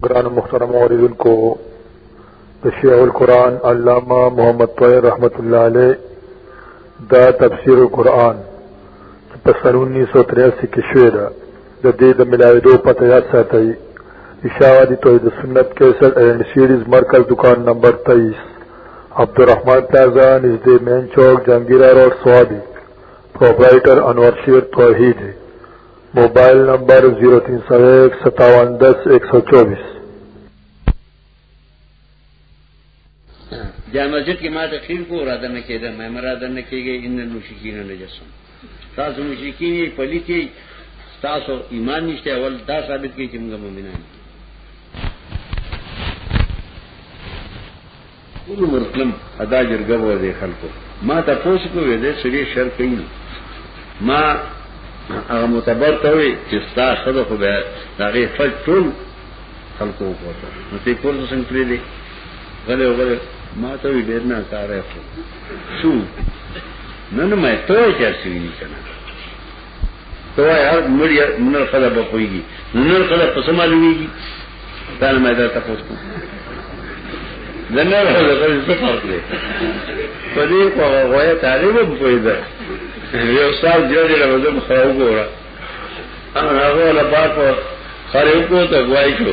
گران مخترم عوردن کو شیع القرآن علامہ محمد طویر رحمت اللہ علیہ دا تفسیر القرآن په سن 1983 کې شوې ده د دې د ملاویدو پته یاد ساتئ اشاعتی توحید سنت 61 اینڈ سیریز مرکز دکان نمبر 23 عبدالرحمن پلازا نزدې مین چوک جنگیرا روډ سوابي پرپرایټر انور شیر توحید موبایل نمبر 03015710124 جا مسجد کې ما ته خیر کو را دنه کېده مې مرا دنه کېږي ان مشکین نه جسم تاسو مشکین یې پلیتی تاسو ایمان نشته اول دا ثابت کړئ چې موږ مؤمنان یو ټول عمر کلم ادا جرګه وه دې خلکو ما تاسو کو وې دې سړي شر کوي ما هغه متبر ته وې چې ستا خدای خو به هغه فج ټول خلکو وکړه نو ته کور څنګه کړې دې غلې وغلې ما ته وې ډېر نه کار یې شو نن مې ته چا سوي کنه ته وای هر مړی نر خدا به پويږي نو نر خدا په سم معلومیږي دا نه مې دا تاسو کو دا نه راځي دا څه فرق دی په دې په غویا طالب هم پويدا یو سال جوړې له وزم خراو ګورا انا هغه لا پاک خره کو ته غوای شو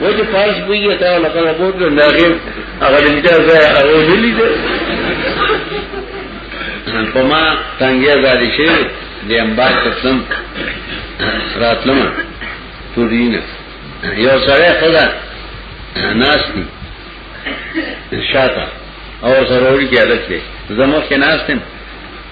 وجه فارس بویه تا ولا کله بوت نه ناغه هغه دې ته ځای هغه ولې دې په ما تنګیا زادي شي د امبار قسم راتلم پورینه یو سره خدا ناس دي شاته او سره وړي کې الکه زموږ کې ناس دي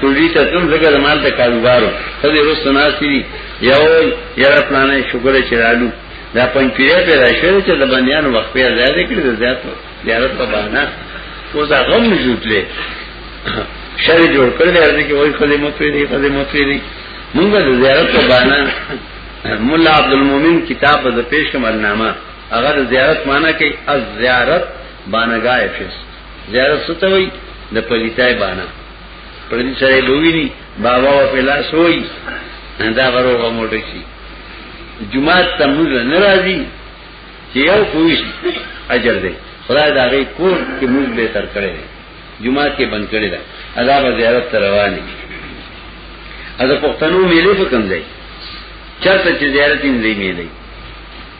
ټولې ته تم زګه د مال ته کاروبارو ته دې رسو ناشتي دي یو یاره پلانې شکر چې رالو دا پنځپیره په راشه چې د بنیان وخت په زیاده کړی د زیات زیارت په بهانه اوس هغه موجود لې شر جوړ کړل هر دې کې وای خدمت پرې دي خدمت پرې دي موږ د زیارت په بهانه مولا عبد المؤمن کتاب د پیش کمرنامه هغه زیارت معنی کوي از زیارت بانګای فیس زیارت څه ته وایي د پلیتای باندې پردي سره بویني بابا او پلاس وایي دا غرو غو موټی شي جمعه ته موږ نه راځي چې یو کوی اجر دی خدای دا غي کور کې موږ به تر کړی جمعه کې بند کړی دا عذاب زیارت ته رواني اذا پښتنو میلې په کوم ځای چرته چې زیارت یې نه میلې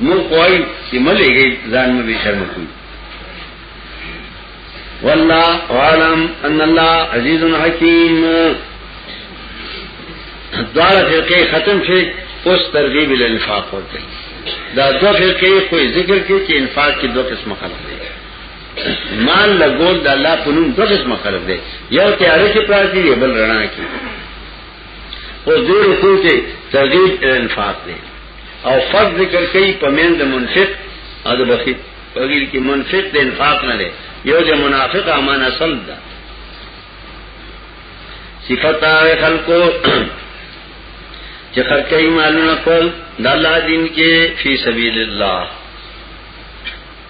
مور کوئی چې ملې گئی ځان مې شرم کوي والله عالم ان الله عزیز حکیم دوار فرقه ختم شي اوس ترغیب ال انفاق ورته دا دو فرقه کوئی ذکر کې چې انفاق کې دوه قسم خلق دي مال لګول د الله په نوم دوه قسم خلق دي یو تیارې کې پراتی دی بل رڼا کې او دې رکو کې ترغیب ال انفاق دی او فرض ذکر کوي په مین د منفق او د بخیل بغیر کې منفق د انفاق نه لري یو د منافق امان اصل ده صفات خلقو چې خرکې مالونه کول د الله دین کې فی سبیل الله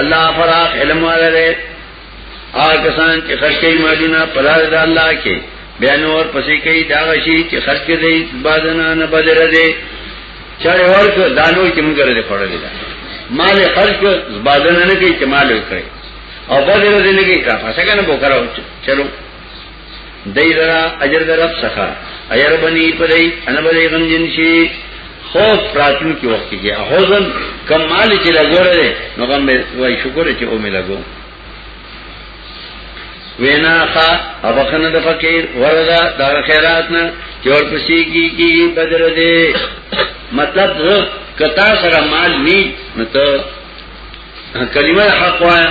الله فراق علم والا دے آکسان چی خرچ کئی مالونا پلار دا اللہ کے بیانو اور پسی کئی داغشی چی خرچ کئی دی بادنا نبادر دے چاڑے ورک دانو چی مگر دے پڑا دے مال خرچ کئی بادنا نکی چی مالو کئی او بدر دے نکی را پاسا کنا بکرہ چلو دی لرا اجر در رب سخا ایر بنی پدی انا بدی غم جنشی خوف راتلو کی وقت کی احوزن کم مالی چی لگو رہے نو غم بے وائی شکر ہے چی او میں لگو وینا خا ابخن د فقیر وردا دا خیراتنا چور پسی کی کی بدر دے مطلب کتا سره مال نی نو ته کلمه حق وایا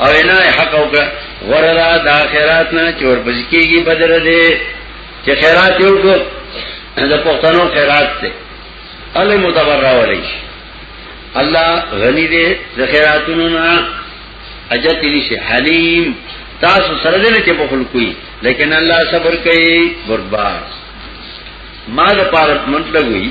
او انا حق او کا وردا دا خیرات نه چور بزکیږي بدر دې چې خیرات یو کو دا پښتنو خیرات ته الله متبر راولې الله غنی دې د خیراتونو نه اجت نشي حلیم تاسو سره دې چې په خلکوي لیکن الله صبر کوي برباد ما د پاره منټ لګوي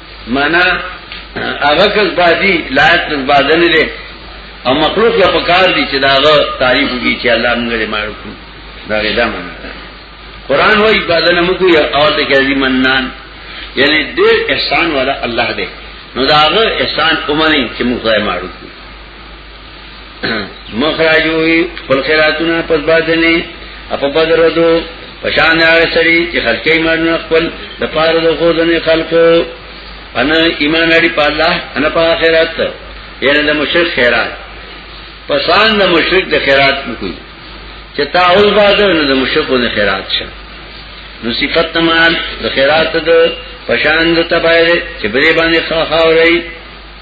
مانا هغه کس بادي لایق کس بادنه لري او مخلوق له پکار دي چې داغه تعریف وکړي چې الله موږ لري معروف دا غدا معنا قران وایي بادنه موږ یو او ته کوي منان یعنی ډېر احسان والا الله دی نو داغه احسان اومني چې موږ یې معروف مخراجوی خپل خیراتونه پس بادنه اپا بدر دو پشان آغا سری چه خلقی مرنو خپل دپار دو خودن خلقو انا ایمان اڑی پا اللہ انا پا خیرات یعنی دا مشرک خیرات پسان دا مشرک دا خیرات مکوی چه تا اوز بادر انا دا مشرک دا خیرات شا نو صفت تمال دا خیرات دا پشان دا تبایره چه بری بانی خواهاو رئی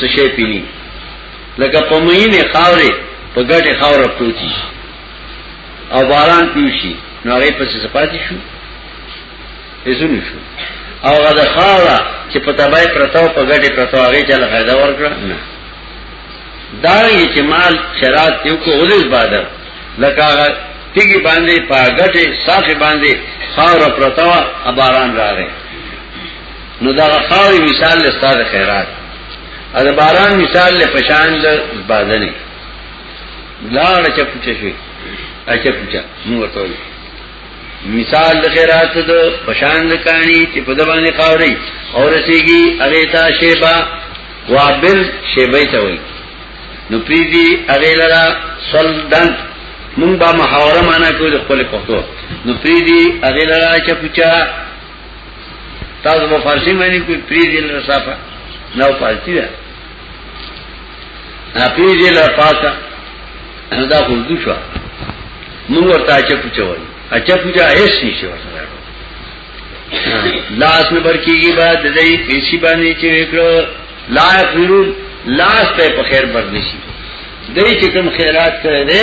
څه شي پینی لکه په مینه خاورې په ګټه خاور پروتي او باران پیوشي نو هغه په څه پاتې شو ایزونه شو او هغه د خاورا چې په تبای پرتاو په ګټه پرتاو هغه چاله فائدہ ورکړه نه دا یې چې مال شرات یو کو اولز بادر لکه هغه تیګي باندې په ګټه صافي باندې خاور پرتاو باران راغی نو دا خاوري مثال له ستاره خیرات ا د باران مثال له پشان د بادنې لاړه چا پوچا شي اچا پوچا نو ورته مثال د خیرات د پشان د کانی چې په دبانې خاوري او رسیږي هغه تا شیبا وابل شیبې ته وایي نو پیږي هغه لرا سلدن مونږ به محاوره معنا کوو د خپل پښتو نو پیږي هغه لرا چې پوچا تاسو په فارسی باندې کوئی پریزل رسافه نو فارسی ده نه پریزل رفاسه نو دا اردو شو موږ ورته اچ پوچول اچ پوچا هیڅ نشي ورته لاس نه برکیږي بعد د دې پیسې باندې چې وکړو لا خیرون لاس ته په خیر بر نشي دای چې کوم خیرات کړی دی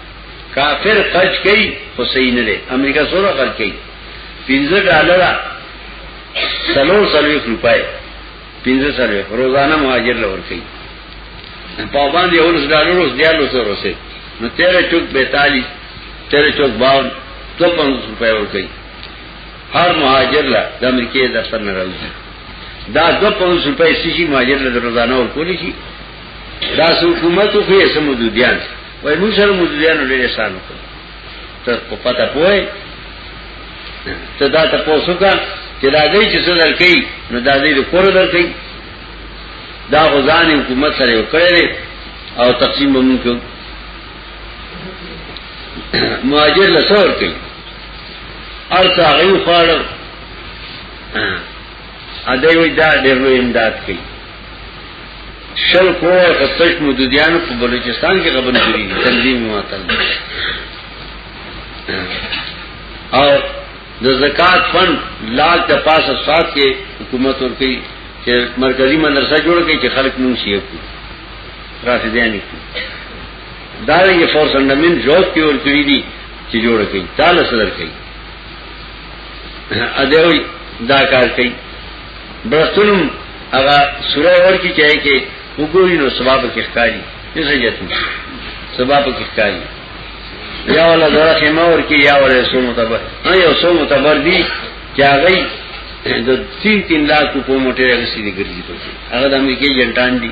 کافر خرچ کئی خو صحیح نه دی امریکا سوره خرچ کئی 15 ډالر سلور سلويخ روپای 15 سلويخ روزانه مهاجر لور کئی په باندې اولس ډالر اوس دیالو سره سي نو 13 چوک 42 13 چوک 52 250 روپای ور کئی هر مهاجر لا د امریکای د سر نه راوځي دا 250 روپای سشي مهاجر له روزانه ور کولی شي دا حکومت خو یې سمودو دیان وای موږ سره مولویانو ډېر احسان وکړ ته په پتا پوي ته دا ته پوسوکا چې دا دې چې څه درکې نو دا دې کور درکې دا غزان حکومت سره وکړې او تقسیم موږ کو مهاجر لسور کې ارتا غي خاړ ا دې وې دا ډېر امداد کوي شل کوه قطش مودودیانو په بلوچستان کې غبن کړی تنظیم ماتل او د زکات فند لاګ د پاسه سات کې حکومت ورکی چې مرکزی مدرسه جوړ کړي چې خلک مونږ شي کو رافضیان کی دا یې فورس انډمن جوړ کې ور کړی دي چې جوړ کړي تعالی صدر کړي ا دې دا کار کوي برختنم اغا سورہ ورکی چاہے کہ وګوري نو سبب کې ښکاری یسه جاتو سبب کې ښکاری یا ولا دره خیمه ورکی یا ولا سو متبر نه یو سو متبر دی چې هغه د 3 3 لاکھ په موټر کې سړي ګرځي ته هغه د امریکای جنټان دی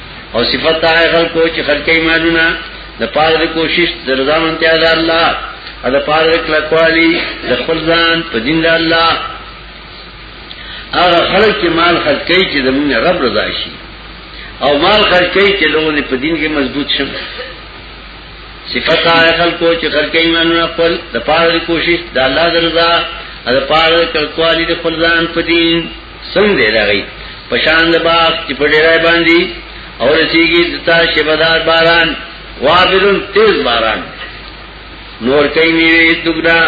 او صفت دا ہے خلق کو چی خلق ایمانونا دا پار دا کوشش دا رضا منتیا دا اللہ او دا پار دا کلکوالی دا خلزان پا دین دا اللہ اگر خلق چی مال خلق کئی چی دا منگ رب رضا شی او مال خلق کئی چی لوگوں نے پا دین کے مضبوط شم صفت دا ہے خلق کو چی خلق ایمانونا پل دا پار دا کوشش دا اللہ دا رضا او دا پار دا کلکوالی دا خلزان پا دین څنګه دی دغی په شان د باغ چې په ډیرای باندې او رسیږي دتا شبدار باران وابلن تیز باران نور کوي میوه دګنا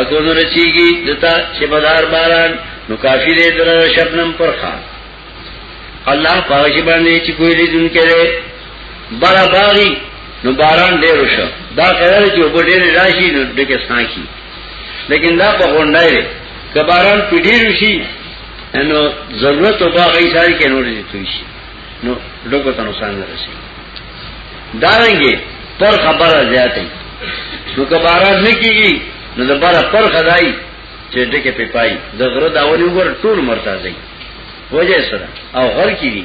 اګو نو رسیږي دتا شبدار باران نو کافی دې در شبنم پر خان الله پاک باندې چې کوی دې دن کړي برا باغی نو باران ډیر وشو دا قرار چې وب ډیر راشي نو دغه سانکی لیکن دا په غونډای دی که باران پیډیر وشي نو ضرورت او باغ یې ساری کې نور دي توي شي نو لوګو ته نقصان نه رسي دا رنګي پر خبره زیاتې نو که باران نه کیږي نو د بار پر خدای چې دغه په پای د غره داونی وګور ټول مرتازي وجه سره او غر کیږي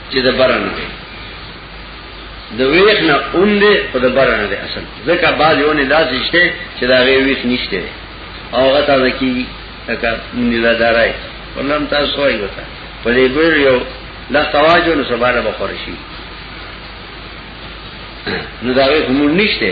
چې د برن دی د ویخ نه اون دی په د برن دی اصل ځکه بعد یو نه داسې شته چې دا غي ویخ نشته او هغه تازه کی تک نیلا دارای ولهم تاسو وایي وتا په دې ګور یو لا تواجو نو سباله بخور شي نو دا ویخ مون نشته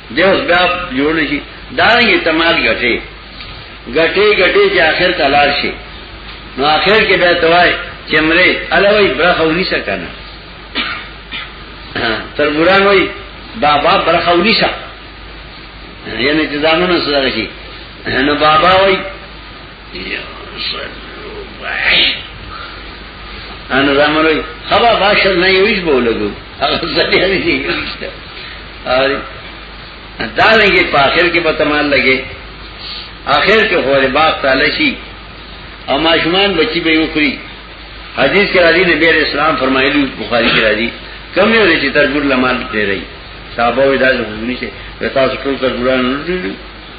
دی اوس بیا جوړ شي دا یې تمال غټي غټي غټي چې اخر تلار شي نو اخر کې بیا توای چمره الوی برخونی سکنه تر ګران وای بابا برخونی سا یعنی چې ځامنو سره شي نو بابا وای انا زمان وی خبا باشر نا یویش بولگو اگر زدی حدیث یویش تا اور دارنگی پا آخر کے بتمال لگے آخر کے خور باغ تالشی او ماشومان بچی به وکړي حدیث کې راځي نبی عليه السلام فرمایلی بخاری کې راځي کم یو چې تر ګور لمال دی رہی صحابه وې دا ځونه چې تاسو ټول تر ګوران نه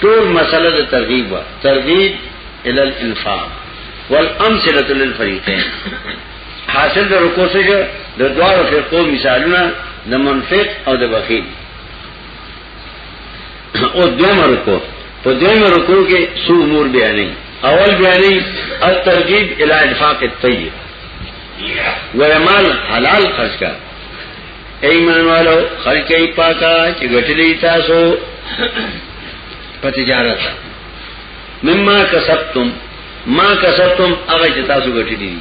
ټول مسله د ترغیب و ترغیب ال الانفاق والامثله للفريقين حاصل د رکو سره د دوه فرقو مثالونه د منفق او د بخیل او دویم رکو په دویم رکو کې څو امور بیانې اول بیانې الترغیب ال انفاق الطیب ورمال حلال خرج کا ایمان والو خلقی پاکا چی گٹلی تاسو پا تجارتا مما کسبتم ما کسبتم اغا چی تاسو گٹلی دی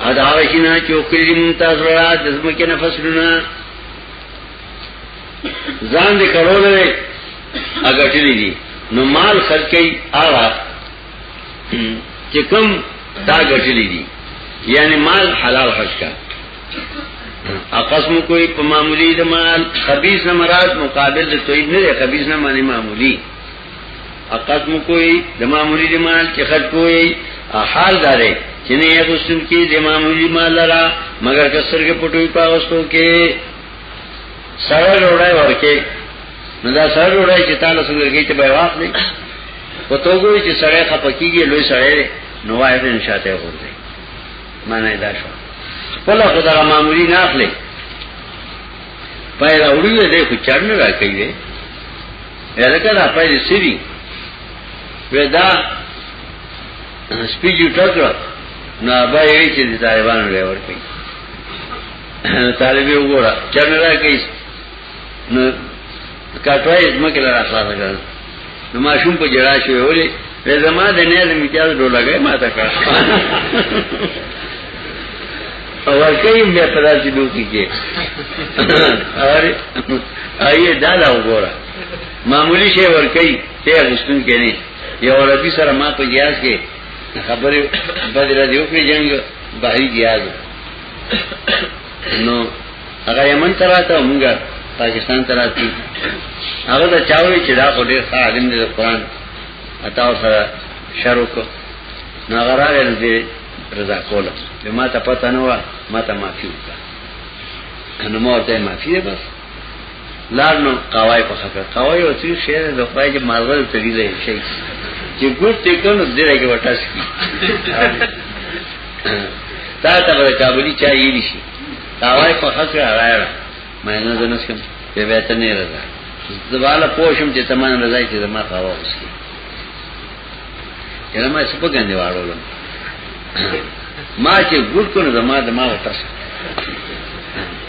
ادا آغا شینا چی اکلی من تاسو را دزمکی نفس لنا زان دی کرو لے اگٹلی دی نو مال خلقی آغا چې کوم تا ګټلې دي یعنی مال حلال خرج کا اقسم کوئی په معمولی د مال خبيث نه مراد مقابل د طيب نه دی خبيث نه معنی معمولی اقسم کوئی د معمولی د مال چې خرج کوی حال دارې چې نه یو سم کې د معمولی مال لرا مگر کسر کې پټوي پاغستو کې سره ډوړای ورکه نو دا سره ډوړای چې تعالی څنګه کې ته بیواق دی په تو ګوري چې سره خپکیږي لوی سره نو وایې ان شاء الله ورته معنی دا شو ولا خدای معمولی نه اخلي پای راوړي دې خو چرن راکې دې الکه دا پای دې سری ودا سپیجو ټکر نو بای وی چې طالبانو لور کوي طالب یو ګورا چرنه راکې نو کاټوي زمکه لاره خلاص کړ نو ماشوم په جړا شو ویلې له زما د نه د میتیاز ډول لګای ما تا کړ او ورکې بیا پدا چې دوی کې اور آیه دا لا وګوره معمولی شی ورکې ته غشتون کې نه یو عربي سره ما په جیاز کې خبره بدره دیو کې جنگ بهي جیاز نو هغه یمن ته راته موږ پاکستان ته راته هغه دا چاوي چې دا خو ډېر ښه عالم دی قرآن اتا سره شروع کو نو هغه راغل دی رضا کوله ما ته پته نه و ما ته معافي وکړه نو مور ته معافي بس لار نو قوای په خکه قوای او تی شعر د خدای چې مالغل تری دی شي چې ګوت ته کو نو دې کې وټاس کی تا ته به کابلی چا یې نشي قوای په خکه راایره مې نه زنس کوم به به ته نه راځه زواله پوښم چې تمام راځي چې ما قوا وسکی یلا ما سپه ګندې واړولم ما چې ګډ کو نه زما دماغ ترس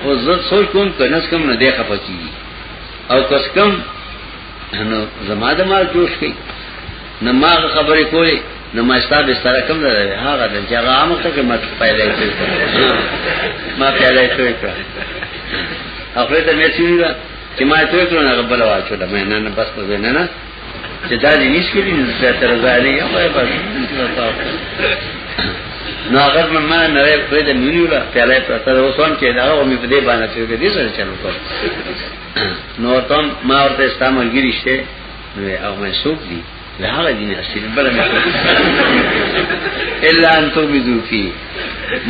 او زه سوچ کوم که نس کم نه دی خفه کیږي او کس کم نو زما دماغ جوش کوي نه ما خبرې کوي نو ما ستاسو سره کوم نه دی هغه د جګه عامه څخه ما پیدا کړی ما پیدا کړی اخره ته مې چې ما ته کړو نه غبل واچو دا مې نه نه بس په نه نه چې دا دې نشي کېږي نو چې تر ځای یې وای بس نو هغه ما نه وې په دې نیو لا پیاله پرته اوسون چې دا و مې په دې باندې چې دې سره چلو کو نو تم ما ورته استعمال ګریشته نو هغه مې سوق دي له هغه دین اصل بل مې الا ان تو بيذو فی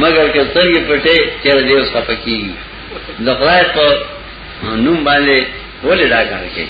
مگر که سترګې پټې چې دې اوس خپکی د خدای په نوم باندې ولې دا کار کوي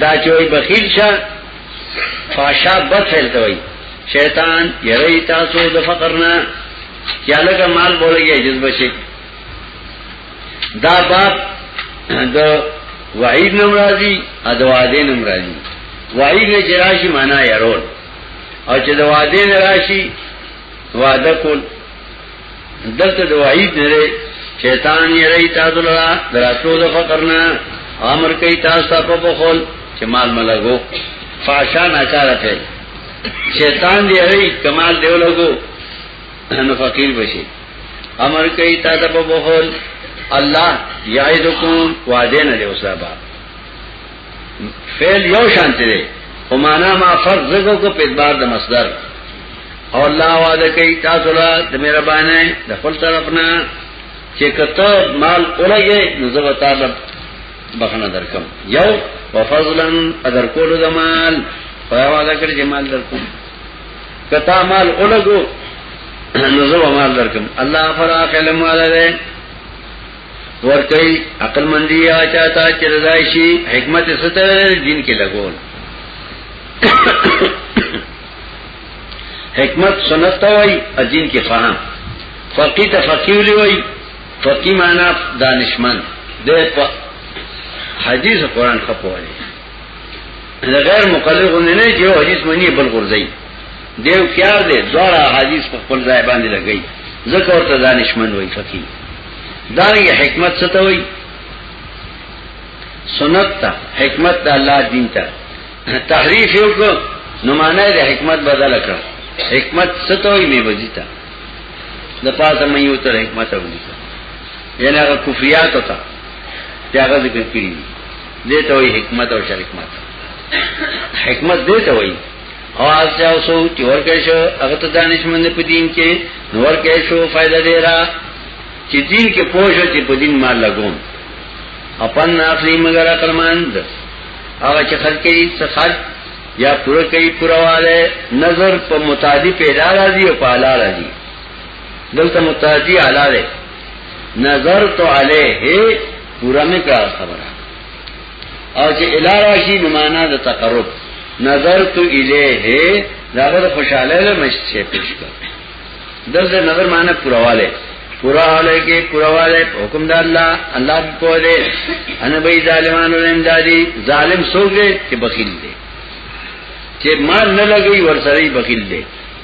دا چې وای بخیل شه فاشا بد فعل ته وای شیطان یری تاسو د فقر نه یا لکه مال بولږي جذب شي دا باب د وعید نم راضی ادواده نم راضی وعید نه جراشی معنا یارول او چې د واده نه راشي واده کول دلته د وعید نه لري شیطان یې لري تاسو لرا دراتلو د فقر نه امر کوي تاسو په بخول چې مال ملګو فاشا ناچاره کوي شیطان دې لري کمال دیو لګو نو فقیر بشي امر کوي تاسو په بخول الله یعیدکم وعده نه دی وسابه فعل یو شانتی دی او معنا ما فرض زګو کو په اعتبار د مصدر او الله وعده کوي تاسو لا د مهربانه د خپل طرفنا چې کته مال اورګي نو زه تعالی بخنه درکم یو وفضلا ادر کولو د مال په وعده کړی چې مال درکم کتا مال اورګو نو زه مال درکم الله فرا کلم والے ورکی عقل مندی آچا تا چی رضایشی حکمت ستر دین کی لگول حکمت سنت تا وی دین کی فهم فقی تا فقیو لی وی فقی مانا دانشمند دے پا حدیث و قرآن خپو علی غیر مقلل غنی نی چی حدیث منی بل غرزی دیو کیار دے دوارا حدیث پا قلزائی باندی لگئی ذکر تا دانشمند وی فقی دارنګه حکمت څه ته وایي سنت ته حکمت د الله دین ته تحریف یو کو نو معنی د حکمت بدل کړ حکمت څه ته وایي می بجیتا د پاسه مې یو تر حکمت ودی یعنی هغه کفریات ته چې هغه ذکر کړی دي ته وایي حکمت او شرکمت حکمت دې ته وایي او آسیا سو چې ورکه شو هغه ته دانشمند په دین کې نور کې شو فائدہ دی را چې دین کې پوښو چې په دین مال لګوم اپن اخلي مگر اقلمند هغه چې خرج کوي څه خرج یا پوره کوي پوره والے نظر په متعدی پیدا راځي او په اعلی راځي دلته متعدی اعلی ده نظر تو علیه پورا میں کیا خبر ہے او چې اله راشي نو معنا د تقرب نظرت الیه دا غره خوشاله له مشته پیش کړ دغه نظر معنا پرواله پرواله کې پرواله حکم د الله الله په دې ان به ظالمانو امدادي ظالم سوګه چې بخیل دي چې مان نه لګي ورسره بخیل دي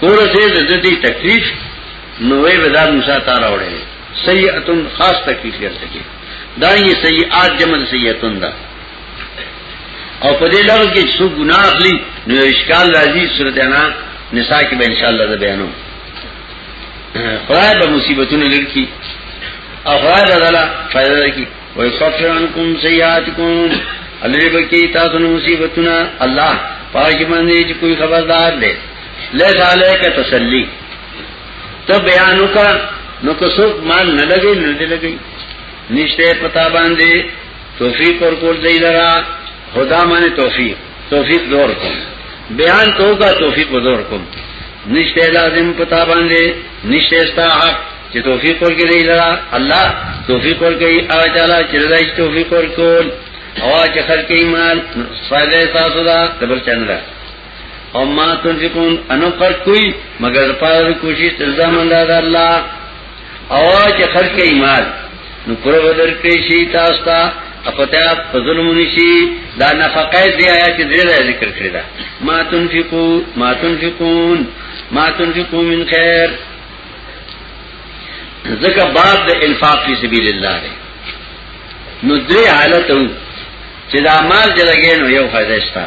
کورسه د دې تکلیف نو وی ودا موسی تا راوړې سیئتن خاص تکلیف ورته کې دا یې سیئات جمع سیئتن دا او په دې لږ کې څو ګنا اخلي نو اشکال راځي سورته انا نساء کې به ان شاء الله بیانو خدای به مصیبتونه لړکی او خدای به دلا فائدہ لري وای صفرانکم سیئاتکم الله به کې تاسو مصیبتونه الله پاک باندې چې کوئی خبردار دی لیس علیک تسلی ته بیان وکړه نو که څوک مال نه لګي نه دی لګي نشته پتا باندې توفیق اور کول دی لرا خدا معنی توفیق توفیق دور کوم بیان تو کا توفیق دور کوم نشته لازم پتا باندې نشته استا حق چې توفیق اور کې دی لرا الله توفیق اور کوي او تعالی چې راځي توفیق اور کول او چې خلک ایمان فائدې تاسو دا دبل چنل او ما تنفقون انو خرج کوئی مگر پار کوشش ترزا من داد اللہ او چې خرج کوي مال نو پر بدر کې شي تاسو ته اپتیا ظلم نشي دا نفقه دی آیا چې دې ذکر کړی دا ما تنفقو ما تنفقون ما تنفقو من خیر ځکه باب د انفاق فی سبیل الله دی نو درې حالت وو چې دا مال جلګې نو یو فائدہ شته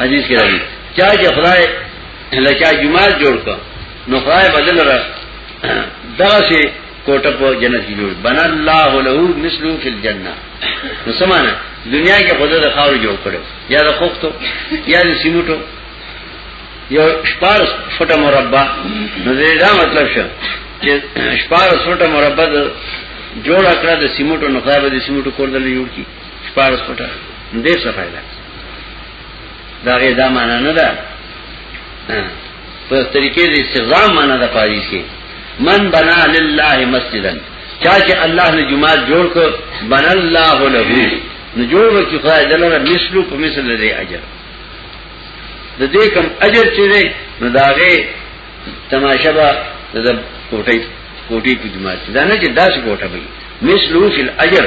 حدیث کې راځي چا چې خدای له چا جمعه جوړ کړ نو خدای بدل را دغه شي کوټه په جنت کې جوړ بنا الله له مثلو فی الجنه نو سمانه دنیا کې خدای د خاور جوړ کړو یا د خوختو یا د سیمټو یو شپارس فټه مربع نو دا مطلب شو چې شپارس فټه مربع جوړ کړه د سیمټو نو خدای به د سیمټو کول نه جوړ کی شپارس پټه دې څه فائدہ دا غي دا معنا نه ده په طریقې د استغزام معنا ده پاریس کې من بنا لله مسجدا چا چې الله له جمعات جوړ کو بنا الله له نو جوړ کی خدای دلته مثلو په مثل دې اجر د دې کم اجر چې دی نو داغه تماشه با د کوټې کوټې په جمعات دا نه چې داس کوټه وي مثلو فی الاجر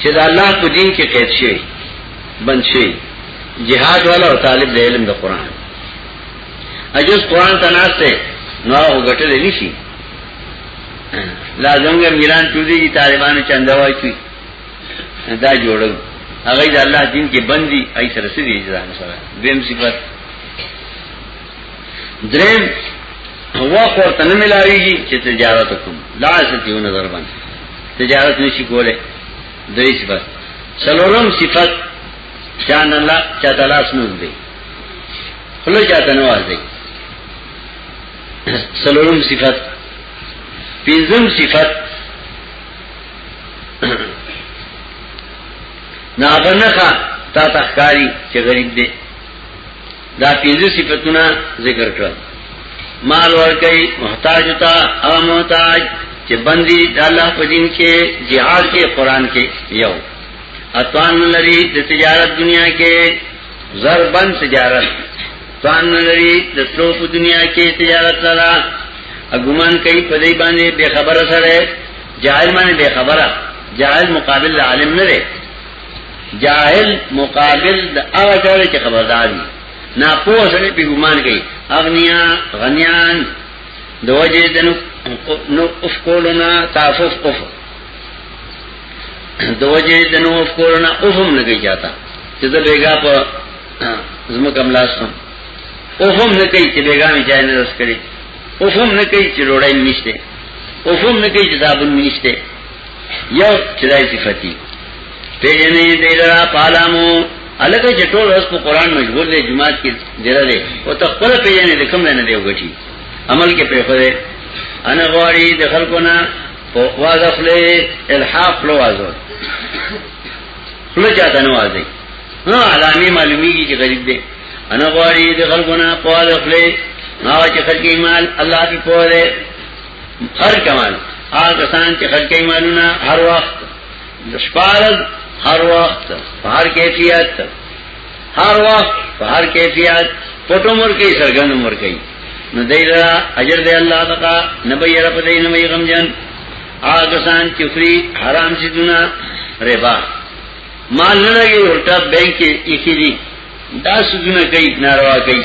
چې د الله په دین کې قید شي بند شي جهاد والا او طالب د علم د قران اجوز قران ته ناشته نو هغه ګټل نه شي لازم یې میران چودي دي طالبانو چنده وایي دا جوړو هغه د الله دین کې بندي ای سره سړي اجازه نه سره دیم صفات دریم هو ورته نه ملاويږي چې تجارت کوم لا ستیونه دربند تجارت نشي کوله درې صفات څلورم صفات شان الله چا تلاش نه دی خلو چاته نه وځي څلورم صفات پنځم صفات ناغنخه تا تخکاری چې غریب دی دا پینځه صفاتونه ذکر کړل مال ورکي محتاج تا او محتاج چې بندي د الله په دین کې jihad کې قران کې یو اتوان لري د تجارت دنیا کې زربن تجارت توان لري د ټول په دنیا کې تجارت لرا اګومان کوي په دې باندې به خبره سره جاهل باندې به خبره جاهل مقابل عالم نه دی جاهل مقابل د هغه ډول چې خبردار دي نا پوه سره په ګمان کوي اغنیا غنیان د وجه د نو اف کولنا تاسف اف د وجه د نو اف کولنا افم نه کوي چاته چې د بیګا په زمو کم لاسم افم نه کوي چې بیګا می ځای نه رس کړي افم نه کوي چې روړای نشته افم نه کوي چې دابن نشته یو چدای صفتی پیجنې دې لرا پالامو الګ چې ټول اوس په قران مشغول دي جماعت کې ډیره دي او ته خپل پیجنې د کوم نه دی وګټي عمل کې پېښه ده انا غواړي د خلکونه په واز خپل الحاق لو وازو خپل چاته نه وازي ها علامي معلومیږي چې غریب دي انا غواړي د خلکونه په واز خپل نو چې خلک ایمان الله دې په هر کمال هغه سان چې خلک ایمانونه هر وخت شپارز هر وخت په هر کیفیت هر وخت په هر کیفیت پټو مر کې سرګن مر کې نو دایرا اجر دې الله تعالی نبی رب دې نبی غم جن هغه سان چې فری حرام شي دنا ربا مال نه لګي الټا بینک کې یې کړی دا سونه کوي ناروا کوي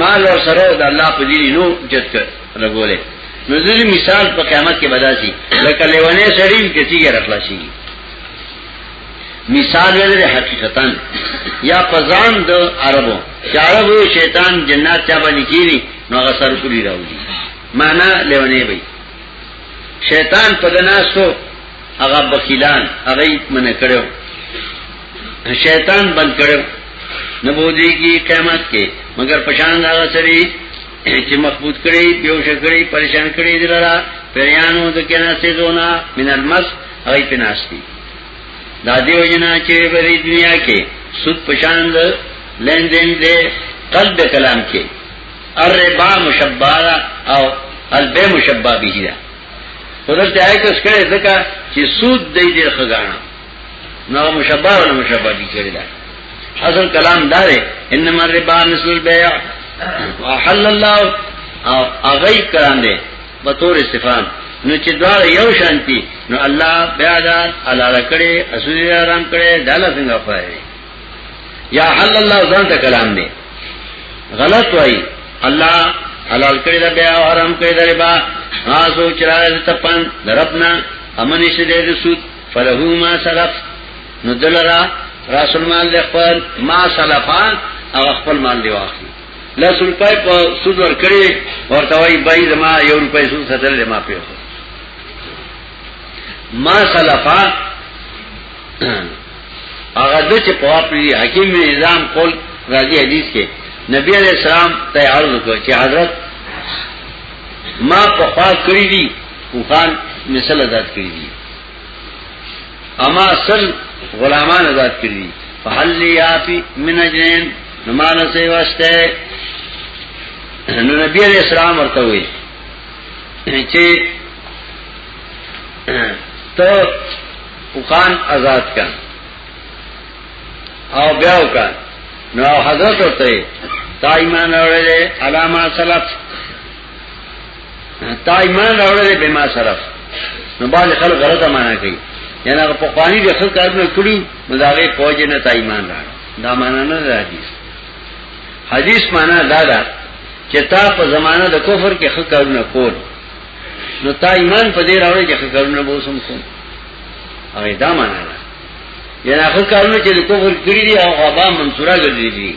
مال اور سرو دا اللہ پا دیلی نو جد کر رگولے نظری مثال پا قیامت کے بدا سی لکا لیوانے سڑیم کسی گے رخلا سی گی مثال ویلے حقیقتا یا پزان دو عربو چا عربو شیطان جنات چا بانی کیلی نو اغا سر کلی راو دی مانا لیوانے بھئی شیطان پا دناستو اغا بخیلان اغا ایت منکڑیو شیطان بند کړو نبودی کی قیامت کې مگر پشان هغه سری چې مخبوط کړي بیو شکړي پریشان کړي دلرا پریانو د کنا سي زونا من المس هغه پناستی دا دیو جنا چې په دنیا کې سود پشان د لین دین دې قلب کلام کې الربا مشبارا او البه مشبابه دا حضرت آیت اس کړه ځکه چې سود دې دې خزانه نو مشبہ ولا مشبہ کی چلی دا اصل کلام دارے انما الربا مثل البیع وحل اللہ او اغی کران دے بطور استفان نو چې دوار یو شانتی نو الله بیا دا علاله کړي اسوی آرام کړي داله څنګه پاره یا حل الله ځان ته کلام دی غلط وای الله حلال کړی دا بیا حرام کړی دا ربا ها سوچ راځه تپن درپنا امنیش دې سود فلهو ما سلف نو دلرا رسول مال دی خپل ما سلفا او خپل مال دی واخلي لس روپۍ په سود ور کړی ورته وای بای زما یو روپۍ سود ساتل ما پیو ما سلفا هغه د چې په خپل حکیم نظام قول راځي حدیث کې نبی علیہ السلام ته عرض وکړ چې حضرت ما په خوا کړی دي وخان مثال آزاد کړی دي اما اصل غلامان آزاد کړی فهل لیاتی من اجرین نمال سے واسطے نو نبی علیہ السلام ورته وی چې ته وقان آزاد کا او بیا وکا نو حضرت ورته تا ایمان اورلې علامه سلف تا ایمان راوړل به ما سره نو باندې خلک غلطه معنا کوي یعنی هغه په خواني د خپل کارونه کړی نو دا غي فوج نه تا ایمان راړ دا معنا نه ده حدیث حدیث معنا دا ده چې تا په زمانہ د کفر کې خپل کارونه کول نو تا ایمان په دې راوړل چې خپل کارونه به وسم کوم هغه دا معنا ده یعنی خپل کارونه چې د کفر کړی دی او هغه منصوره ګرځي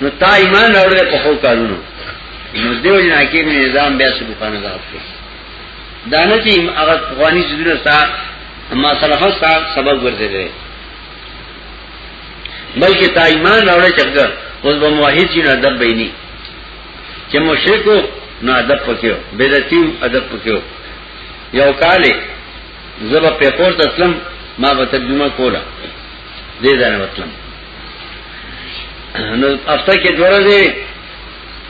نو تا ایمان راوړل په خو کارونو نو دیو جن حکیم نظام بیا سبحان الله اپ دا نه چې هغه قوانین چې دونه ستا ما سلفه ستا سبب ورته بلکې تا ایمان راوړل چې ګر اوس به موحد چې نه دب بیني چې مشرک نو ادب پکيو بدعتي ادب پکيو یو کاله زبا پیپور تسلم ما به ترجمه کوله دې ځای نه وتلم نو افتا کې دوره دی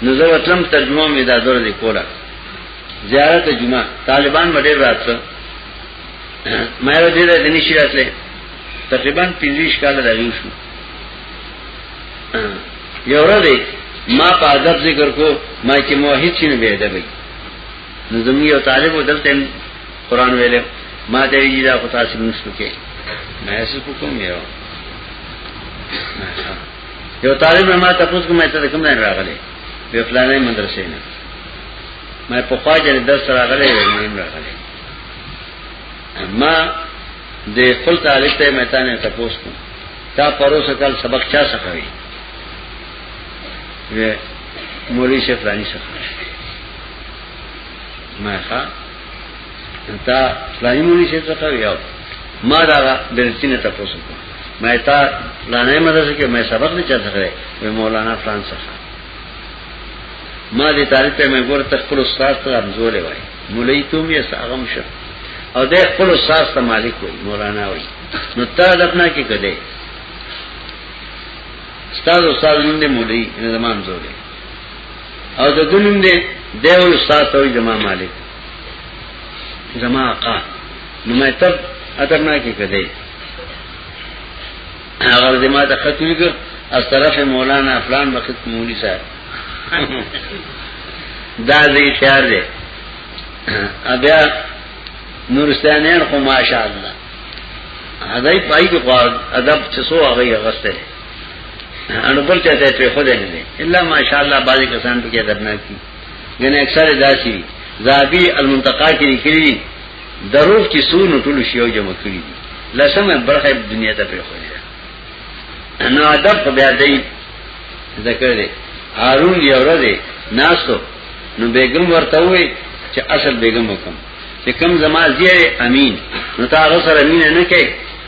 نو زه وتلم ترجمه مې دا دوره دی کوله زیارت جمعه طالبان مډیر راتله مې را دې د نشي راتله تقریبا 25 کال راغلی شو یو ورځ ما په ادب ذکر کو ما چې موحد شنو به ادب وي نو زموږ یو طالب دلته قران ویل ما ته یی دا خطا سم نشو کې ما یې څه کوم یو یو طالب ما ته پوښتنه کومه ته کوم نه راغلی په فلانه مدرسې نه ما په خوا جن درس راغلی نه راغلی ما د خپل طالب ته مې تانه ته پوښتنه تا پروسه کال سبق چا څخه وی مولوی شیخ رانی څخه ما ښا تا پلانی مونی شي څه کوي یو ما دا بلتینه تاسو کو ما تا پلانې مدرسې کې ما سبق نه چا څخه وي مولانا فلان څخه ما دې تاریخ ته مې ګور ته خپل استاد ته ابزولې وای مولای ته مې ساغم شو او دې خپل استاد ته مالک وای مولانا وای نو تا دپنا کې کده استاد استاد نوم دې مولای زمان زولې او د دنیم دی دیو استاد ته جمع مالک جمع آقا نو مې تب ادب نه کې کړی هغه زما ته خط ویګر از طرف مولانا فلان وخت مولوی صاحب دا دې خیال دی بیا نورستانیان خو ماشاءالله هداي پای کې ادب چې سو هغه غسته انو بل چاته په خود نه دي الا ماشاءالله بعضی کسان په کې درناک دي ګنه اکثر داسي زابي المنتقا کې لیکلي دروغ چې سونو ټول شیو جمع کړی دي لسمه برخه دنیا ته په خود نو ادب په بیا دی ذکر دی هارون دی اور دی ناسو نو بیگم ورته وي چې اصل بیگم وکم چې کم زما زیه امین نو تا غسر امین نه کوي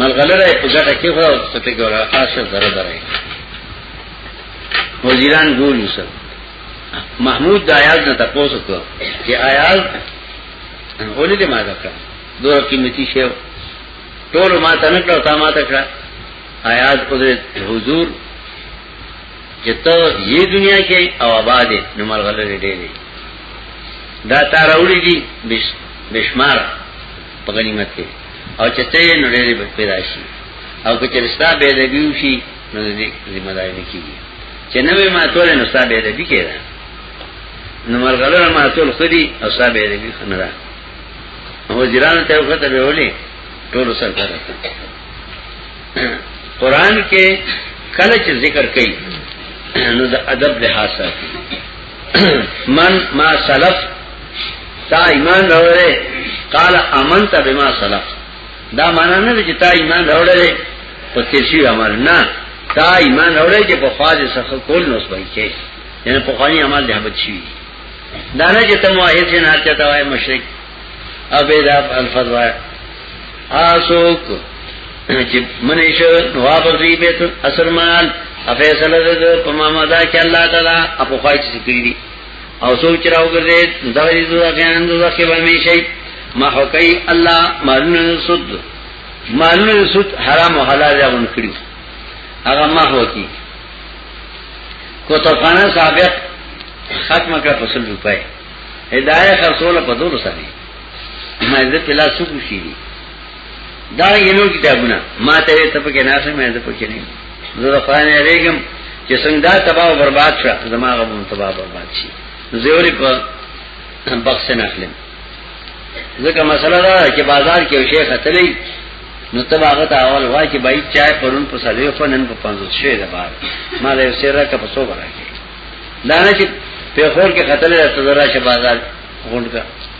ملغلره په ګټه کې خو ستې ګوره خاصه ضرر درای وزیران ګولو سر محمود د آیاز نه تاسو کو چې آیاز اولې دې ما ذکر دوه قیمتي شی ټول ما ته نه کړو تا ما ته کړه آیاز قدرت حضور چې ته یې دنیا کې او آباد نو ملغلره ډېرې دا تاراوړي دي بشمار په غنیمت کې او چې ته نو ډېرې به پیدا شي او که چرستا به ربیو شي نو دې ذمہ داری نه کیږي چې نو ما ټول نو ستا به ربی کېدا نو مرغلر ما ټول خدي او ستا به ربی خنه را او جیران ته وخت به ولي ټول سر کړه قران کې کله چې ذکر کوي نو د ادب له حاصل من ما سلف تا ایمان راوړې قال امنت بما سلف دا معنا نه چې تا ایمان راوړې په تیسی عمل نه تا ایمان راوړې چې په خواج څخه کول نو سپای کې یعنی په خواني عمل ده بچ شي دا نه چې تم واحد نه اچتا تا وای مشرک ابه دا الفاظ وای آسوک چې منې شو نو واپس دی بیت اثر مال افیصله ده په مامدا کې الله تعالی اپو خای چې کړی دي او سوچ راو ګرځي دغه دې دوه غیان دوه کې به می شي ما حقي الله مالونه سود مالونه سود حرام او حلال راون کړی هغه ما هوتی کو تفانه سابق ختمه کړ په سل روپۍ هدايه خرڅول په دوه سره ما دې په لاس سوق شي دا یلو کتابونه ما ته ته پکې نه سمې ده پکې نه زه د قران علیکم چې څنګه دا تباہ او برباد شو زما غوون تباہ برباد شي زوري په بخښ نه اخلم ځکه مسله دا چې بازار کې شیخ اتلې نو تب هغه ته اول وای چې بای چای پرون په سړیو په نن په 500 شوی ده بار ما له سره کا په سو برا کې دا نه چې په خور کې خطر ده تزرا شه بازار غونډه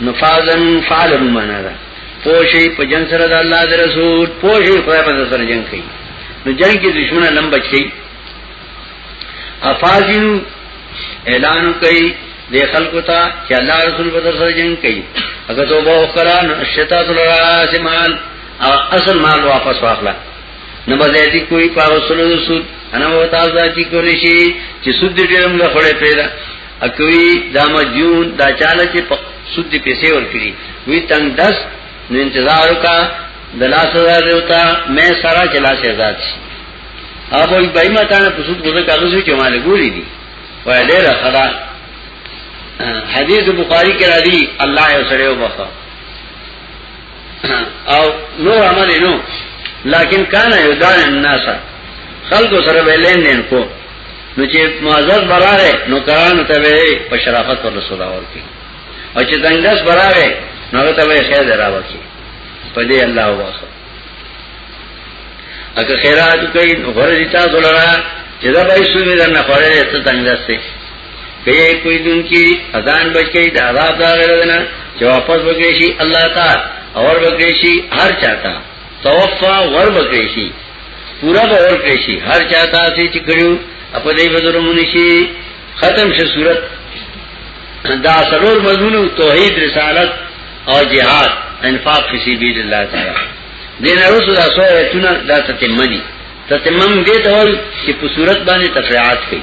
نفاذن فعلن معنا ده پوشي په جنگ سره د الله د رسول پوشي خدای په سره جنگ کوي نو جنگ کې دشمن لم بچ کی افاظین اعلان کوي د خلکو ته چې الله رسول په سره جنگ کوي اگر تو به وکړه نو شتا تل راسمال او اصل مال واپس واخلا نو بزیتی کوئی پاوسلو سود انا وتا ذاتی کولی شي چې سود دې ډېرم غفړې پیدا اکوی دا مجیون دا چاله چې په سود دی پیسې ورکړي وی تنگ دس نو انتظار وکا د لاس سزا دی وتا مې سارا چې لاس سزا شي او وی بای ما تا په سود ګوزه کاغذ چې مال ګوري دي وای ډېر خدا حدیث بخاری کې راځي الله یې سره وبخا او نو عمل نو لیکن کان یدان الناس خلق سره ولین نه کو نو چې معزز براغه نو کرانو ته وی په شرافت ور رسول اور کی او چې دنګس براغه نو ته وی خیر دراو کی په دې الله واسه اګه خیرات کوي نو غره دي تاسو لرا چې دا به سوي درنه خوره ته دنګس ته کئی کوئی دن کی ازان بچ کئی دا عذاب دا غیر دنا چه واپس بکریشی اللہ تا اور بکریشی ہر چاہتا توفا ور بکړی شي پورا به ور کړی شي هر چا تاسو چې کړیو په دې بدرمونی شي ختم شي صورت دا سرور مضمون توحید رسالت او جهاد انفاق فی سبیل الله تعالی دین رسول الله صلی الله علیه وسلم دا تتمنی تتمم دې ته وایي چې په صورت باندې تفریعات کوي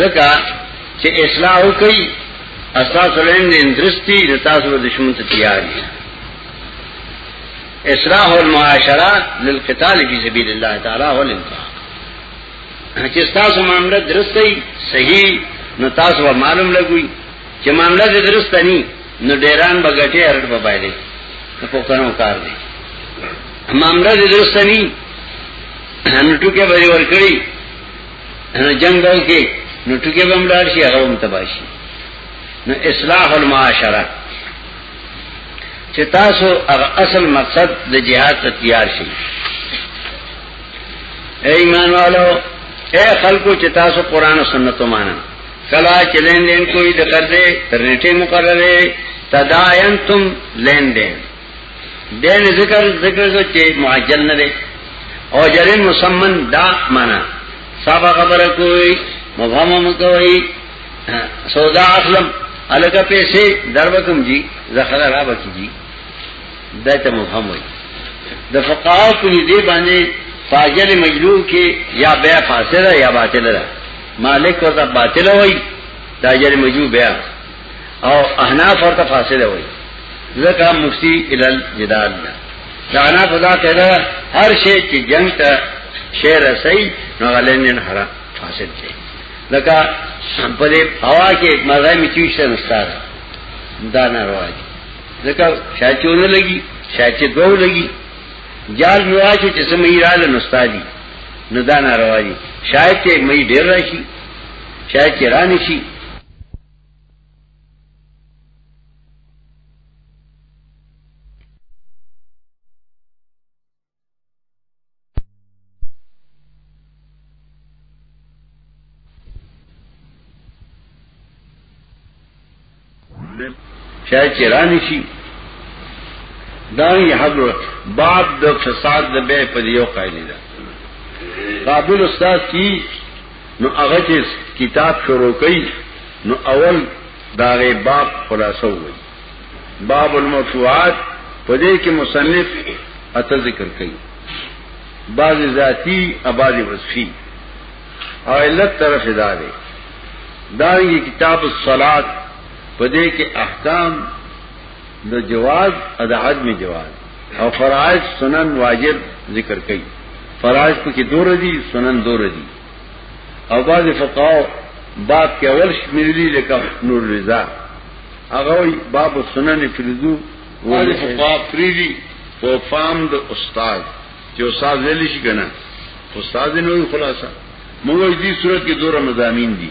ځکه چې اصلاح وکړي اساس لرین د اندرستی د تاسو د دشمن ته تیار دي اصلاح المعاشره للقتال فی سبیل الله تعالی والانفاق چې تاسو معاملې درسته صحیح نو تاسو معلوم لګوي چې معاملې درسته نه نو ډیران بغټي ارټ په باندې په کومو کار دي معاملې درسته نه نو ټکه به ور کړی نو جنگ باو کې نو ټکی بم لار شي هغه هم تباشي نو اصلاح المعاشره چې تاسو هغه اصل مقصد د جهاد ته تیار شئ اے ایمان والو اے خلکو چې تاسو قران او سنت ومانه کلا چې لین دین کوئی د قرضې تر نیټه مقرره تداینتم لین دین دین ذکر ذکر کو چې معجل نه دی او جرین مسمن دا معنا صاحب خبره کوي مفهوم کوي سودا اخلم الګه پیسې دروکم جی زخره را بکی جی دا ته مفهوم وي د فقاو په دې باندې فاجل مجلوب کې یا بیا فاسده یا باطل ده مالک ورته باطل وای تاجر مجلوب بیا او احناف ورته فاصله وي ځکه مفتی ال جدال نه دا انا خدا کړه هر شی چې جنگ ته شعر سي نو غلنن حرام فاسد دي لکه په دې هوا کې مزه می چويشته نستار دا نه راځي ځکه شاچونه لګي شاچې دوه لګي جال میواچې چې سم یې رااله نستادي نو دا نه راځي شاید چې مې ډېر راشي شاید چې رانه شي شاید چرانی شي دانی حضرت باب د فساد د بے پر یو قائل ده قابل استاد کی نو هغه چې کتاب شروع کړي نو اول داغه باب خلاصو وي باب الموضوعات په دې کې مصنف اته ذکر کړي بعض ذاتی اباظ وصفی او علت طرف ادارې دا یې کتاب الصلات په دې کې احکام د جواز او د عدم جواز او فرائض سنن واجب ذکر کړي فرائض په کې دور دي سنن دور دي او بعض فقاو باب کې اول شمیرلی لکه نور رضا هغه باب سنن فرضو ولې فقا فریدي په فام د استاد چې استاد ویل شي کنه استاد نو خلاصہ موږ دې صورت کې دوه مزامین دي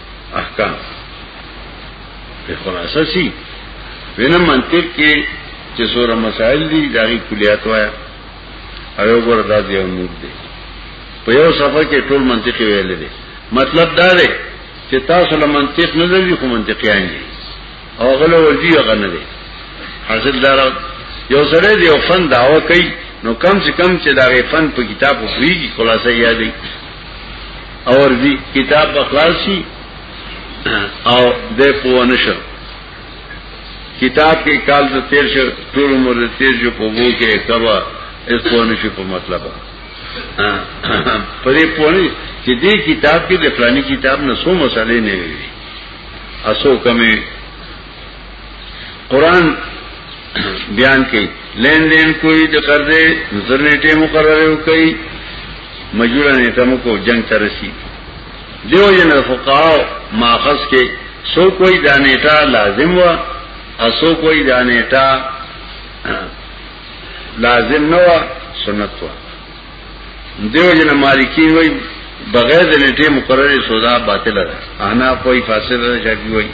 احکام په خلاصه سي وینه منطق کې چې سوره مسائل دي داغي کلیات وایا او یو ګور دا دی نور دی په یو صفحه کې ټول منطق ویل دي مطلب دا دی چې تاسو له منطق نه لږی خو منطقيان دي او غلو ورځي هغه نه دی حاصل دار یو سره دی او فن داوا کوي نو کم سے کم چې دا فن په کتاب خو پیږي خلاصې یادې اور دی کتاب په خلاصي او د پوونه شو کتاب کې کال ته تیر شو ټول عمر تیر شو په وو کې کبا اس پوونه شو په مطلب پرې پوونه چې دې کتاب کې د فلاني کتاب نه څو مسالې نه وي اسو کمی قرآن بیان کی لین دین کوئی د قرضې نظر نیټه مقرره وکي مجبور نه تمو کو جنگ ترسي دیو جن فقاو ماخذ کې سو کوئی دانیټا لازم وا اسو کوئی دانیټا لازم نه وا سنت وا دیو جن مالکی وای بغیر د نیټه مقرره سودا باطل ده انا کوئی فاسد ده شافعی وای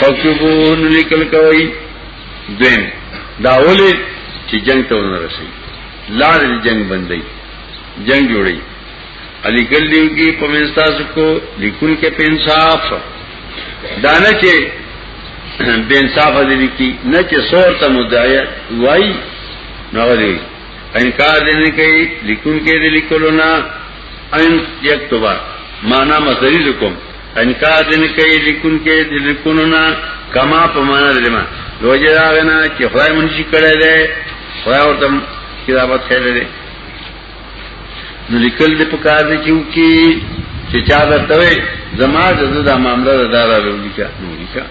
فکبون لیکل کوي دیم دا ولې چې جنگ ته ونه رسي لار جنگ بندي جنگ جوړي علی ګل دیو کی پمنستاس کو لیکل کې په انصاف دانه چې بے انصاف دي کی نه چې سور ته مدعی وای نو غوړي انکار دې نه کوي لیکون کې دې لیکلو نه ان یکتبا معنا مصدری لکم انکار دې نه کوي لیکون کې دې لیکونو نه کما په معنا دې ما لوجه راغنا چې خدای مونږ شي کړه دې خدای ورته کتابت خیر دې نو لیکل دې په کار دې چې وکي چې چا درته زما د دې د معاملې دارا لوګی کا نو لیکا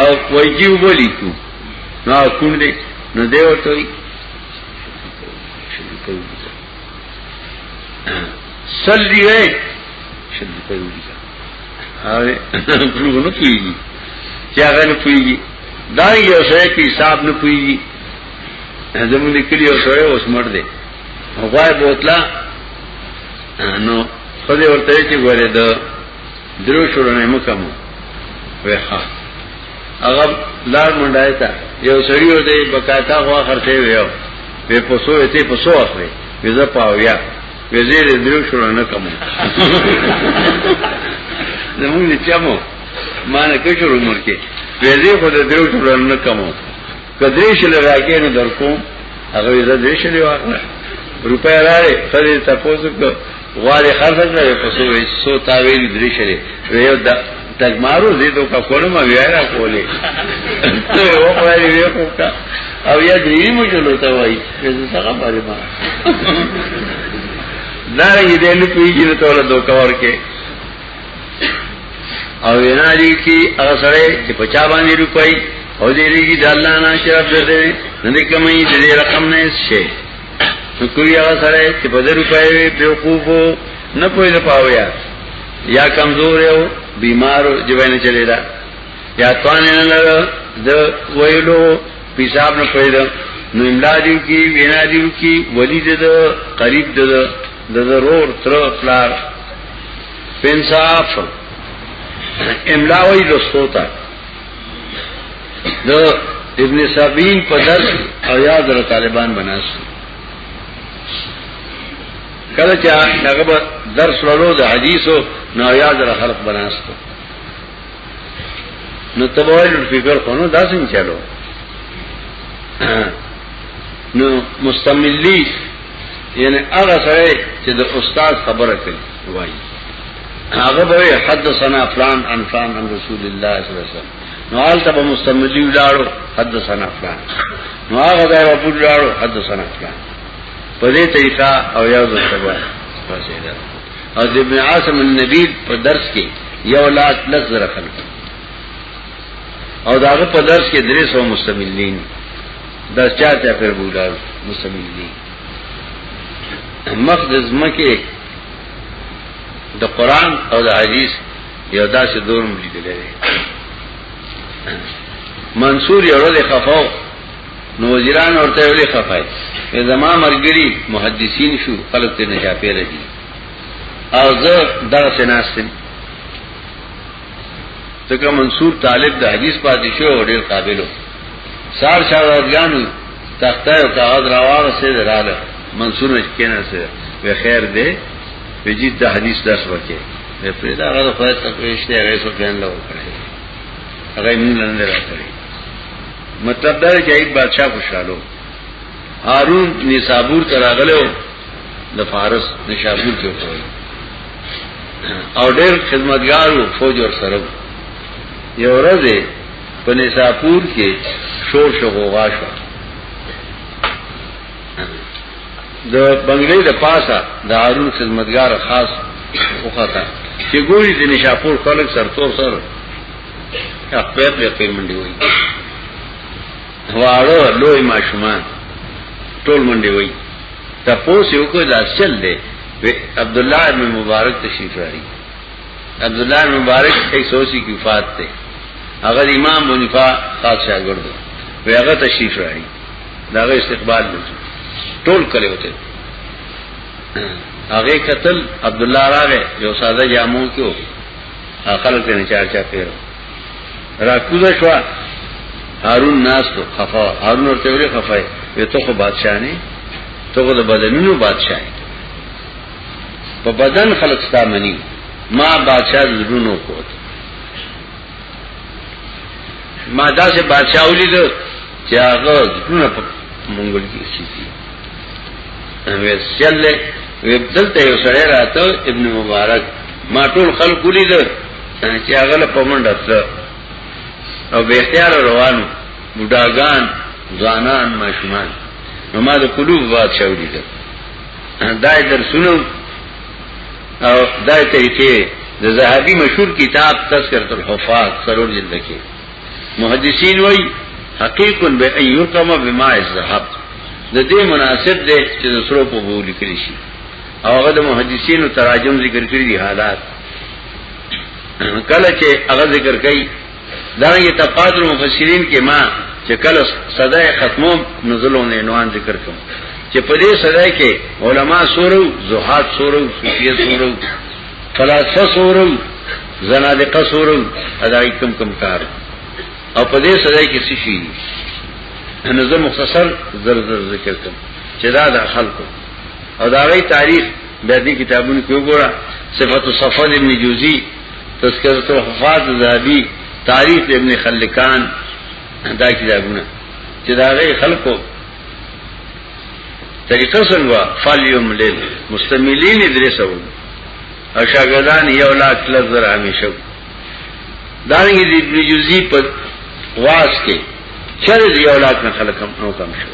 او کوئی جی وبلی کو نو کون دې نو دې ورته وي سل دی وې شل دی کوي هاي ټول نو پويږي چې هغه نه پويږي دا یو څه کې حساب نه پويږي زمونږ کلی او سره اوس مړ دی غوای بوتلا نو خدای ورته چې ګوره ده درو شروع نه مکمو ویخا هغه لار منډای تا یو سړی و دی بکاتا غوا خرڅې ویو به پسو ته پسو اخلي وزه پاویا وزیر درو شروع نه کوم زمون نه چمو ما نه کې شروع مر کې وزیر خو د درو شروع نه کوم کدرې شل راګې نه درکو هغه وزه درې شل واخله روپیا راړې خدای تاسو کو غواړي خرڅ کړي په څه وي سو تا ویل درې شری یو د دګمارو دې ته کا کولم ویرا کولې ته و غواړي یو کا او یا دې مو چلو تا وای زه څه خبره ما دا یې دې نه پیږي ته ولا دوکا ورکه او وینا دي کی هغه سره چې پچا باندې روپای او دې ریږي د الله نه شرف دې نه کومې دې رقم نه شي کوي هغه سره چې په درو پای به وقوفو نه پوي نه پاویا یا کمزور یو بیمار جوینه چلی دا یا توان نه لره د ویلو پیشاب نه پوي دا نو املا دیو کی وینا دیو کی ولی د قریب د د ضرور تر پلار پنصاف املا وی لستو تا د ابن سابین په درس او یاد را طالبان بناس کله چې هغه درس ورو د حدیثو نو یاد را خلق بناستو نو تبویل فکر خونو دا څنګه چلو نو مستملی یعنی هغه سره چې د استاد خبره کوي وای هغه به حدثنا فلان عن فلان عن رسول الله صلی الله علیه وسلم نو حال ته مستمدی ولاړو حدثنا فلان نو هغه ځای په پور ولاړو حدثنا فلان په دې طریقه او یو ځل سبا رسیدا او د ابن عاصم النبی په درس کې یو لاس لس زره خلک او داغه په درس کې درې سو مستملین دا چا ته پر بولار مستملین مخ د زمکه د قران او د حدیث یو داسې دورم لیدل دی منصور یو ورځ خفاو نو وزیران ورته ویلي خفای زما مرګري محدثین شو خلک ته نه شاپېره دي او زه دغه سناستم ځکه منصور طالب د حدیث پاتې شو او ډیر قابلو سار شاګردانو تخته او کاغذ راوغه سي دراله منصور کینه سي به خیر دی په جی د حدیث درس وکي په پیدا غره خو ته پېشته هغه څه بیان لا وکړي هغه موږ نه راځي مطلب دا چې ایک بادشاہ خوشاله هارون نصابور تراغلو د فارس نشابور کې وکړي او ډېر خدمتګارو فوج ور سره یو ورځ په نساپور کې شور شو غوغا شو د بنگلې د پاسه د هارون خدمتګار خاص وخته چې ګوري د نشاپور خلک سرتور سر خپل په خپل منډي وای واړو لوی ماشومان ټول منډي وای تپوس یو کو دا چل دے عبد الله بن مبارک تشریف راړي عبد الله بن مبارک 180 کی وفات ته هغه امام منفا خاص شاګرد وی هغه تشریف راړي داغه استقبال وکړ ټول کړي وته هغه قتل عبد الله راغه یو ساده جامو کې خلک نه چار چا پیرو راکوزه شو هارون ناس تو خفا هارون ورته ویل خفای وی ته خو بادشاہ نه ته خو د بدنونو بادشاہ په بدن خلق ستا منی ما بادشاہ زرونو کوت ما دا سے بادشاہ ولیدو چې هغه څونه په مونږل کې شي ویسل ویبدل ته یو سره راته ابن مبارک ما ټول خلق ولید چې هغه له پمنډه تل او به اختیار روان بډاګان ځوانان ماشومان نو ما د قلوب واد شاولید دای در سنو او دای طریقې د زهابي مشهور کتاب تذکرۃ الحفاظ سرور جلد کې محدثین وای حقیقا به ان یرکم بما الذهب د دې مناسب دی چې د سرو په بولی کړی شي او هغه د محدثینو تراجم ذکر کړی دي حالات کله چې هغه ذکر کړي دا یې تقادر مفسرین کې ما چې کله صدا ختمو نزلون عنوان ذکر کوم چې په دې صدا کې علما سورو زهاد سورو صوفیه سورو فلاسفه سورم زنادقه سورم ادائی کم کم کار او په دې سره کې څه شي نو زه مختصر زر زر ذکر کوم چې دا د خلکو او دا غي تاریخ به دې کتابونو کې وګوره صفات الصفد ابن جوزی تذکرۃ الحفاظ ذهبی تاریخ ابن خلکان دا کتابونه چې دا غي خلکو طریقه څنګه فلیوم لیل مستملین درسو او شاګردان یو لاک لزر همیشه دانګي د ابن جوزی په واس کې چر یو لاک نه خلک هم نو کم شو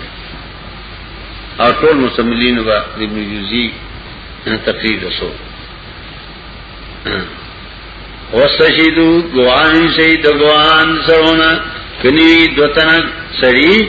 او ټول مستملین و ابن جوزی تقریر رسو وستشیدو گوان شید گوان سرونا کنی دوتنا سری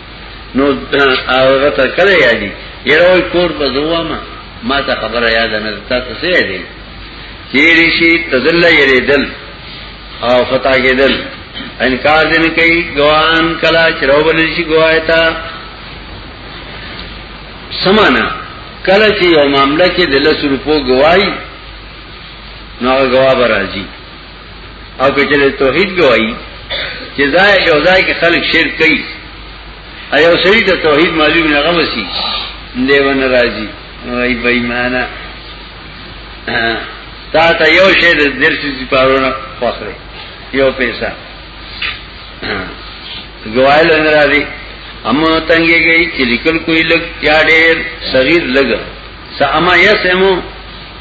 نو هغه ته کله یادی یره وای کور په زوما ما ته خبره یاد نه تاسو څه یادی چیرې شي تذل یری دل او خطا کېدل انکار دې نه کوي ګوان کلا چروبل شي ګوایتا سمانا کله چې یو معاملې کې د لس روپو گواہی نو هغه گواه راځي او که چېرې توحید ګوایي چې ځای یو ځای کې خلک شرک کوي ایو سړي ته توحید معلوم نه غوسی دیو ناراضي وای بېمانه تا ته یو شی د درس چې پارونه خوخره یو پیسې ګوایل ناراضي اما تنګي گئی چې لیکل کوئی لګ یا ډېر صغیر لګ ساما یسمو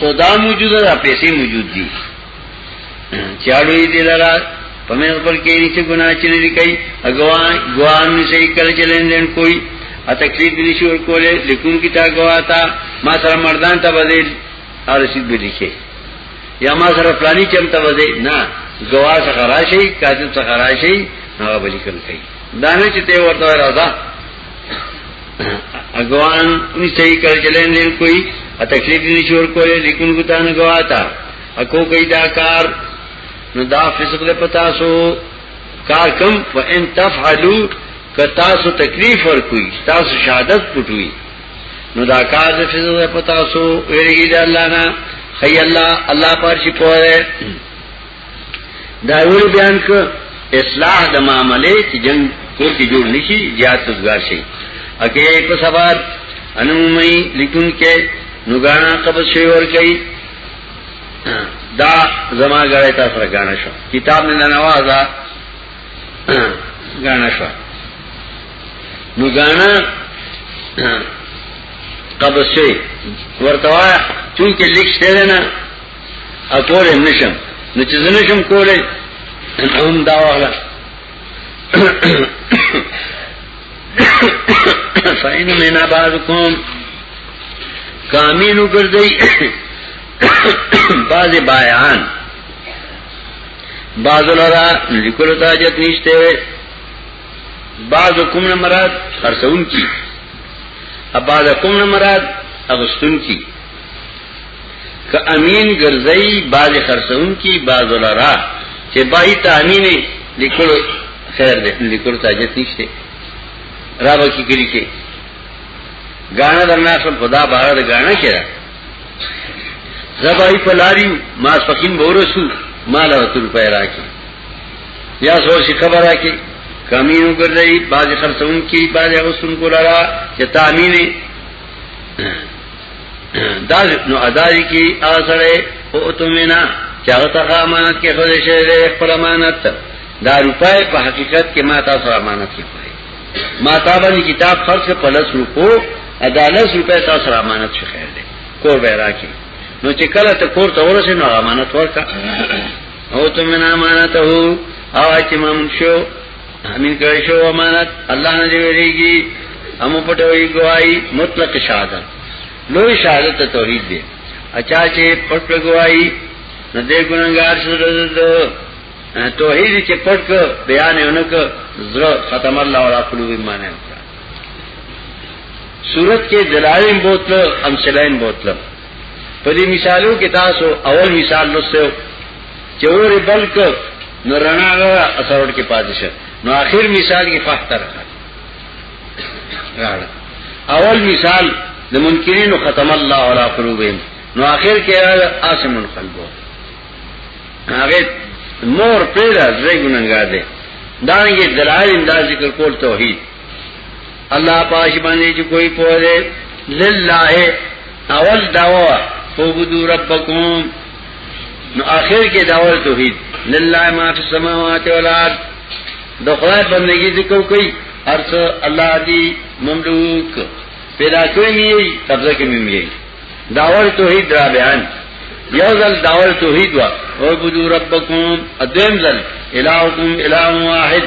سودا موجود ده پیسې موجود دي چاړو یې دلرا پمن پر کې چې ګناه چې لري کوي اګوان ګوان نشي کله چې لندن کوئی ا تکلیف دي شو کوله لیکون کی تا گواتا ما سره مردان ته بدل ارشد به لیکي یا ما سره پلاني چم ته بدل نه گوا څخه راشي کاذب څخه راشي هغه بلی کوي دانه چې ته ورته راځه اګوان ني صحیح کړ چلین دې کوئی ا تکلیف ني شور کوله لیکن کو تا نه گواتا اكو کوي دا کار نو دا فسق له پتا سو کار کم فان تفعلوا کتا سو تکلیف ور کوئی تاسو شهادت پټوي نو دا کار د فسق له پتا سو ویریږي د الله نه خی الله الله پر شي پوهه دا ویل بیان ک اصلاح د معاملې چې جنگ کور کې جوړ نشي زیات روزګار شي اګه په سبا انومي لیکون کې نوګانا قبض شي ور کوي دا زما غړې تاسو سره غاڼه شو کتاب نه نوازا غاڼه شو نوګانا قبض شي ورته وای چې لیک شته نه او کول هم نشم نو چې زنه شم کولای هم دا واغله فاین من بعضکم کامینو ګرځي بعض بایان بعض لرا لیکل تاجت نشته بعض کوم نه مراد خرڅون کی اباز کوم نه مراد اغستون کی که امین ګرځي باز خرڅون کی باز لرا چې بای ته امین لیکلو خیر دې لیکلو ته اجازه نشته را به کی کلی کې غاڼه درنا سم خدا بار د غاڼه کې زبای په لاری ما سپکین بورسو مال او تر پای راکی یا سو شي خبر راکی کمی وګرځي باز خرڅون کی باز غسن کو لرا چې تامین دا نو اداري کې اغسړې او اتمینا چاغه ته امانت کې خو دې شه دې خپل امانت دا روپای په حقیقت کې ما تاسو امانت کې پای ما تا باندې کتاب خرڅ په لس روپو عدالت روپای تاسو امانت شه خیر دې کور به راکې نو چې کله ته کور ته ورسې نو امانت ورکا او ته من امانته او چې مم شو امین کړی شو امانت الله نه ویریږي هم پټوي گواہی مطلق شهادت لوی شهادت توحید دی اچا چې پټ گواہی نه دې ګناګار شو توحید چې پټ ک بیان نه ک زړه ختم الله ولا قلوب ایمان صورت کے دلائم بوتل امسلائم بوتل په دې مثالو کې تاسو اول مثال لوستو چې اور بلک نو رڼا اثرور کې پاتې شه نو آخر مثال کې فاختر راړ اول مثال د منکرین ختم الله علی قلوبهم نو آخر کې آسم القلب هغه مور پیدا زړه ګننګا ده دانګي دلایل دا ذکر کول توحید الله پاش باندې چې کوئی پوهه لله اول دعوا فوجو ربکم نو اخر کې دعوا توحید لله ما فی السماوات والارض د خدای بندگی ذکر کوي ارث الله دی مملوک پیدا کوي می قبضه کوي می داور توحید را بیان یو ځل داور توحید وا او بده ربکم ادم ځل الہکم الہ واحد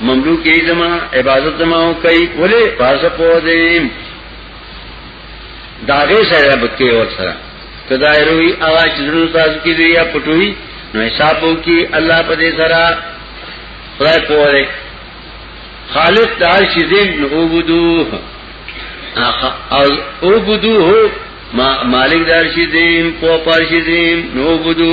مملوک یې زما عبادت زما او کوي ولې پاسه په دې داغه سره بکې ور سره کدا روي اوا چې زړه تاسو کې دی یا پټوي نو حساب وکي الله په دې سره خدای په دې خالق د هر شي دې نو وبدو او وبدو هو مالک دار شي دې په پار شي دې نو وبدو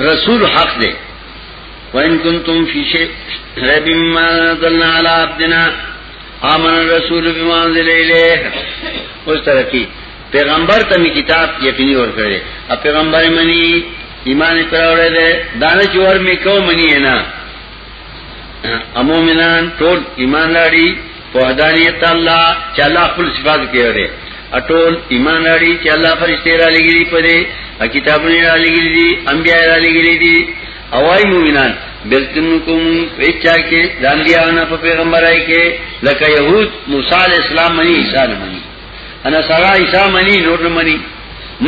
رسول حق دے وَإِن كُنْتُمْ فِي شَيْءٍ رَيْبٍ مِّمَّا نَزَّلْنَا عَلَىٰ عَبْدِنَا آمَنَ الرَّسُولُ بِمَا أُنزِلَ إِلَيْهِ اس طرح کی پیغمبر ته می کتاب یقیني ور کړی او پیغمبر منی ایمان پر اورې ده دانه چور می کو منی نه امومنان ټول ایمان لري په هدانیت الله چې الله خپل صفات کوي اټول ایمان لري چې الله فرشتي را لګي په دې کتابونه را لګي دي انبيای را لګي دي اوای مومنان بلکن کوم اچا کې د انبيانو په پیغمبرای کې لکه يهود موسی عليه السلام مني عيسى مني انا سره عيسى مني نور مني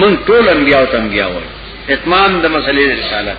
من ټول انبياو تم بیا وای اتمام د مسلې رسالت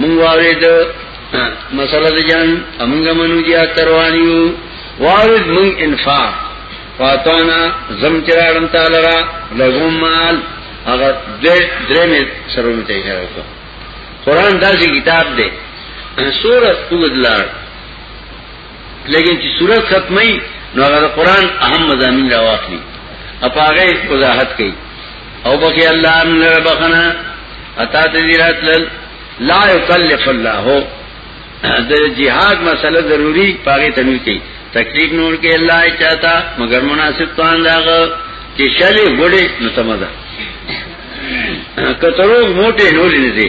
مونږ وارد مسله د جنگ امنګ منو دیا تروانیو وارد مونږ انفاق فاتانا زم چراړم تعالی را لغوم مال هغه دې درې مې سره مې ته راکو قران داسې کتاب دی سورۃ وګدلار لیکن چې صورت ختمي نو هغه قرآن اهم مضامین راواخلي اپاغه وضاحت کوي او بکی الله ان ربخنا اتا تذیرات لل لا یکلف الله د جهاد مسله ضروری پاګه تنوی کوي تکلیف نور کې الله چاته مگر مناسب توان داغه چې شلې ګړې نو سمدا کتروغ موټه نور نه دي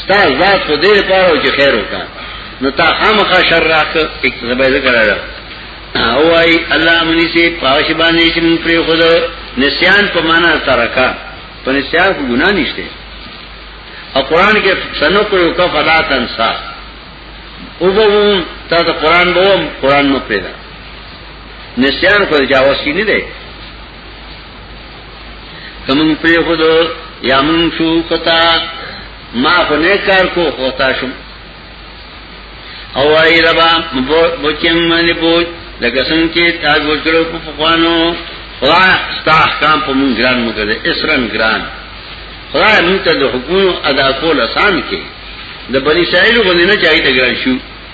ستا ذات خو دې لپاره او چې خیر وکا نو تا خامخا شر راک ایک زبې ذکر راځه او واي الله مني سي پاوش باندې چې من پر خود نسيان په معنا ترکا په نسيان کو ګنا نشته او قران کې سنو کړو کا فلا تنسا او وو تا ته قران وو قران نو پیدا نسيان کو جاوسي نه دی کمن پری خود یا من شو خطا ما خو نه کار کو خطا شم او ای ربا بوچم من بوچ لکه څنګه چې تاسو وکړو په خوانو خدا ستا احکام په مونږ ګران مو کړی اسرن ګران خدا مونږ ته د حکومت ادا کول آسان کې د بنی اسرائیل غوندې نه چاهي ته ګران شو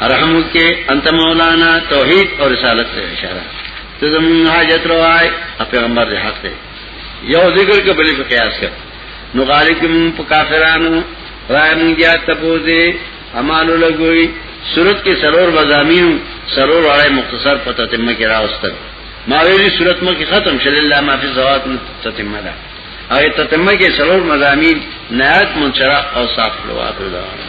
ارحم کے انت مولانا توحید اور رسالت سے اشارہ تو زمین حاجت رو آئے اور پیغمبر دے حق دے یو ذکر کے بلی پہ قیاس کر نو غالب کی من پہ کافرانو رائے من گیا تپو دے امانو لگوئی صورت کے سرور بزامین سرور آئے مختصر پہ تتمہ کے راوس تک ماویلی صورت مکی ختم شل اللہ ما فی زوات تتمہ دا اور تتمہ کے سرور مزامین نیات منشرہ اور صاف لو آخر دوانا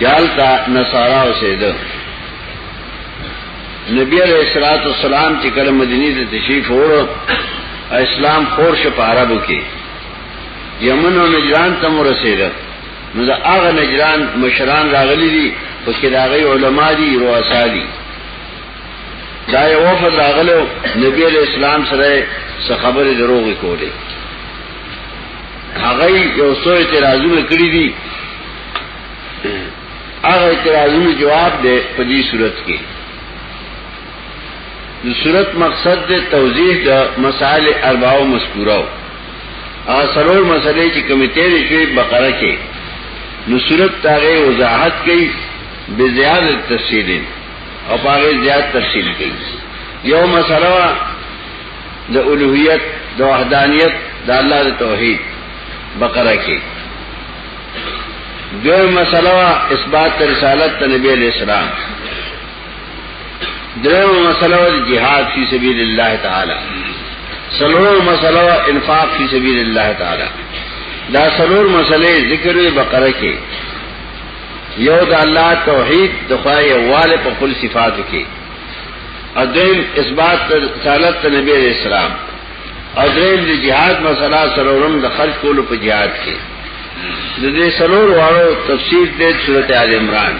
چال تا نصارا اوسېده نبی علیہ الصلوۃ والسلام چې کله مدینه ته تشریف وړو اسلام خور شو په عربو کې یمن او نجران ته مو رسېده نو دا هغه نجران مشران راغلي دي په کې راغلي علما دي رؤسا دي دا یو وفد راغلو نبی علیہ السلام سره څه خبره دروغ کولې هغه یو څو اعتراضونه کړی دي هغه اعتراضونو جواب دی په دې صورت کې د صورت مقصد د توضیح د مسائل اربعو مذکورو او سرور مسئلې چې کمیټې شوی بقره کې نو صورت تاغه وضاحت کوي بزیاد تفصیل او پاغه زیاد تفصیل کوي یو مسله د اولوہیت د وحدانیت د الله د توحید بقره کې دوی مسئلہ اثبات رسالت نبی علیہ السلام درم مسئلہ جہاد فی سبیل اللہ تعالی سلور مسئلہ انفاق فی سبیل اللہ تعالی دا سلور مسئلے ذکر بقرہ کے یو دا اللہ توحید دخوائی وال پا کل صفات کے ادویم اثبات رسالت نبی علیہ السلام او دریم د جهاد مسله سرورم د خرج کولو په جهاد کې د دې سرور وارو تفسیر د سورته ال عمران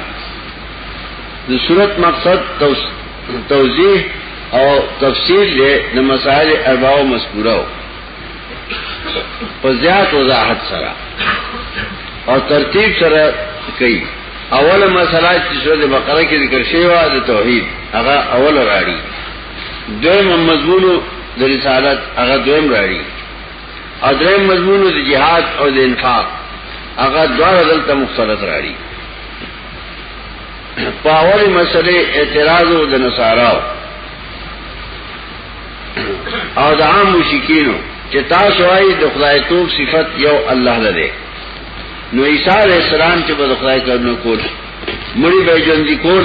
د سورت مقصد توضیح او تفسیر دې د مسائل اربع او مذکورو په زیات وضاحت سره او ترتیب سره کوي اول مسله چې سورته بقره کې ذکر شوی و د توحید هغه اول راړي دویم مضمون د رسالت هغه دویم راړي او دریم مضمون د جهاد او د انفاق هغه دواړه دلته مختلف راړي په اول مسله اعتراض او د نصاراو او د عام مشکینو چې تاسو وايي د خدای توب صفت یو الله لري نو عیسی علیہ السلام چې په خدای کارونه کول مړي به ژوند کول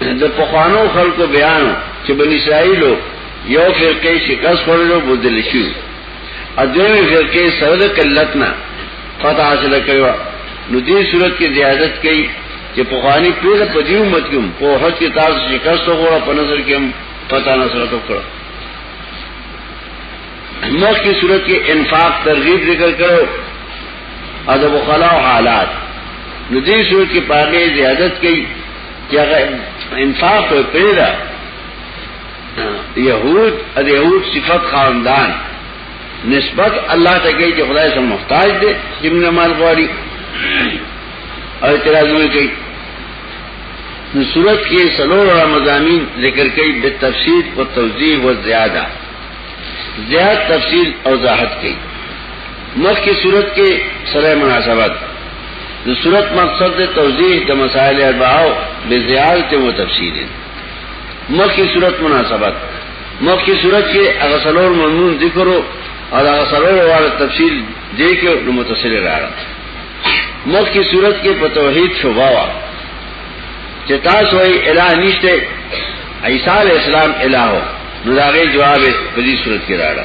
د پخوانو خلکو بیان چې بنی اسرائیلو یو فرقه شکست ورلو بدل شو ا دویمه فرقه سره د قلت نه فتح حاصل کړو نو دې صورت کې زیادت کړي چې پخوانی پیغه په دې امت کې په هڅه کې تاسو شکست وغوړه په نظر کې هم پتا نه سره وکړه مخ کی صورت کې انفاق ترغیب ذکر کړو ادب خلا او حالات نو دې صورت کې پاره زیادت کړي یغه انفاق په پیدا یهود د یهود صفت خاندان نسبت الله ته کوي چې خدای سره محتاج دي چې موږ مال غواړي او اعتراض نه کوي نو صورت کې سلور رمضانین ذکر کوي به تفسیر او توضیح او زیاده زیاد تفصیل او وضاحت کوي مخ کی صورت کې سره مناسبت د صورت مقصد د توضیح د مسائل اربعو به زیارت او تفصیل مخ کی صورت مناسبت مخ کی صورت کې هغه سلور مضمون ذکر او هغه سلور واره تفصیل دې کې د متصل راغله مخ کی صورت کې په توحید شوبا وا چې تاسو یې الہ نشته عیسی علی السلام الہ نو داغه جواب په دې صورت کې راغله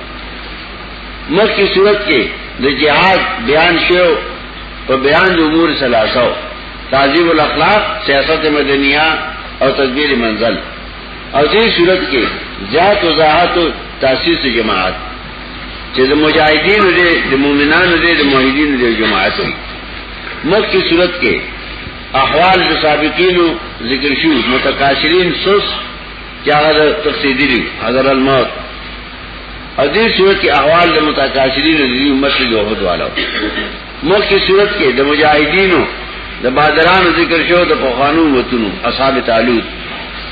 مخ کی صورت کې د جهاد بیان شو په بیان د امور ثلاثه تعذیب الاخلاق سیاست مدنیه او تدبیر منزل او دې صورت کې زیات وضاحت او تاسیس جماعت چې د مجاهدینو دې د مؤمنانو دې د موحدینو دې جماعت وي مخ کی صورت کې احوال د سابقینو ذکر شو متکاشرین سوس چې هغه د تفسیدلی حضر الموت او دې صورت کې احوال د متکاسرین د امت کې جوهد والو مخکې صورت کې د مجاهدینو د بادرانو ذکر شو د پخوانو وتونو اصحاب تعالوت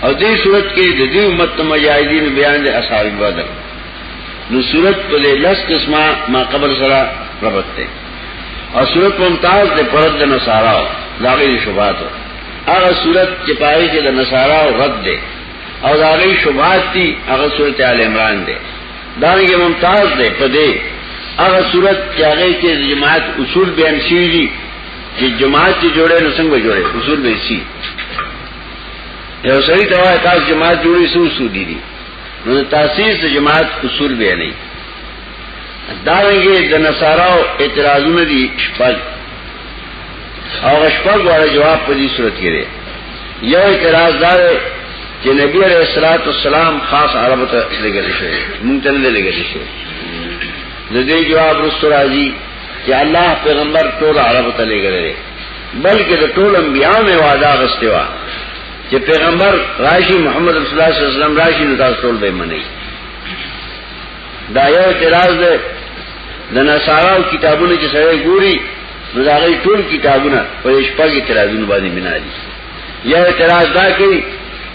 او دې صورت کې د دې امت د مجاهدینو بیان د اصحاب بدر نو صورت په لس قسمه ما قبل سره ربط ده او صورت ممتاز د پرد د نصاراو لاغې شوباتو هغه صورت چې پای کې د نصارا او رد ده او دا غي شوبات دي هغه صورت آل عمران ده دا یې ممتاز ده په دې هغه صورت چې هغه کې جماعت اصول بیان شي دي چې جماعت چې جوړه نو څنګه جوړه اصول به شي یو سړی ته وایي تاسو جماعت جوړی سو سو دي دي نو تاسیس جماعت اصول به نه دا یې د نصارا اعتراضونه دي شپږ او شپږ وړه جواب په دې صورت کې دی یو اعتراض دا دی چې نبی علیہ الصلوۃ والسلام خاص عربو ته لګل شوی مونږ ته نه لګل شوی د دې جواب رسول راځي چې الله پیغمبر ټول عربو ته لګل دی بلکې د ټول انبیاء مې وعده غستې و چې پیغمبر راشي محمد رسول الله صلی الله علیه وسلم راشي نو تاسو ټول به منئ دا یو اعتراض دی د نصاراو کتابونو چې سره ګوري نو دا غي ټول کتابونه په شپږ اعتراضونو باندې بنا دي یو اعتراض دا کوي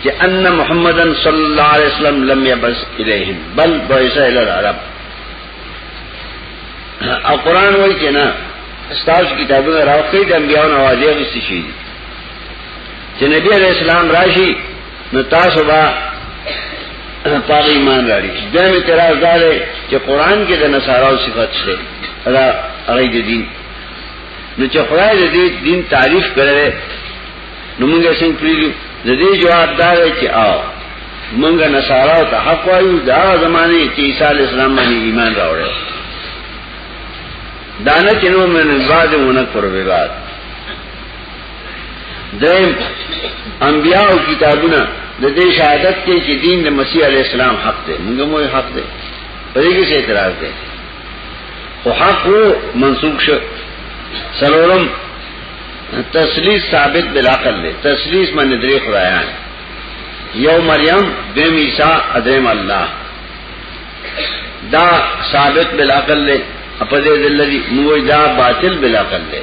چې ان محمدن صلی الله علیه وسلم لم يبس الیهم بل بعث الی العرب او قران وایي چې نه استاذ کتابونه راوخی د انبیانو نوازې غوښتي شي چې نبی علیہ السلام راشي نو تاسو با پاغ ایمان راړي دا می تراز دار چې قران کې د نصاراو صفات شته دا هغه د دین نو چې خدای د دې دین تعریف کړي نو موږ څنګه پیږو د دې جواب دار چې آو موږ نصاراو ته حق وایو دا زمانه چې عیسی علی السلام باندې ایمان راوړل دانه چنو من بعد ونه پر ویواد دریم انبیاء او کتابونه د دې شهادت کې چې دین د مسیح علی السلام حق دی موږ مو حق دی په دې کې اعتراض دی خو حق منسوخ شو سلورم تسلیث ثابت بالعقل دی تسلیث باندې درې خدایان یو مریم دیم عیسی ادم الله دا ثابت بالعقل دی په دې دلته موږ دا باطل بالعقل دی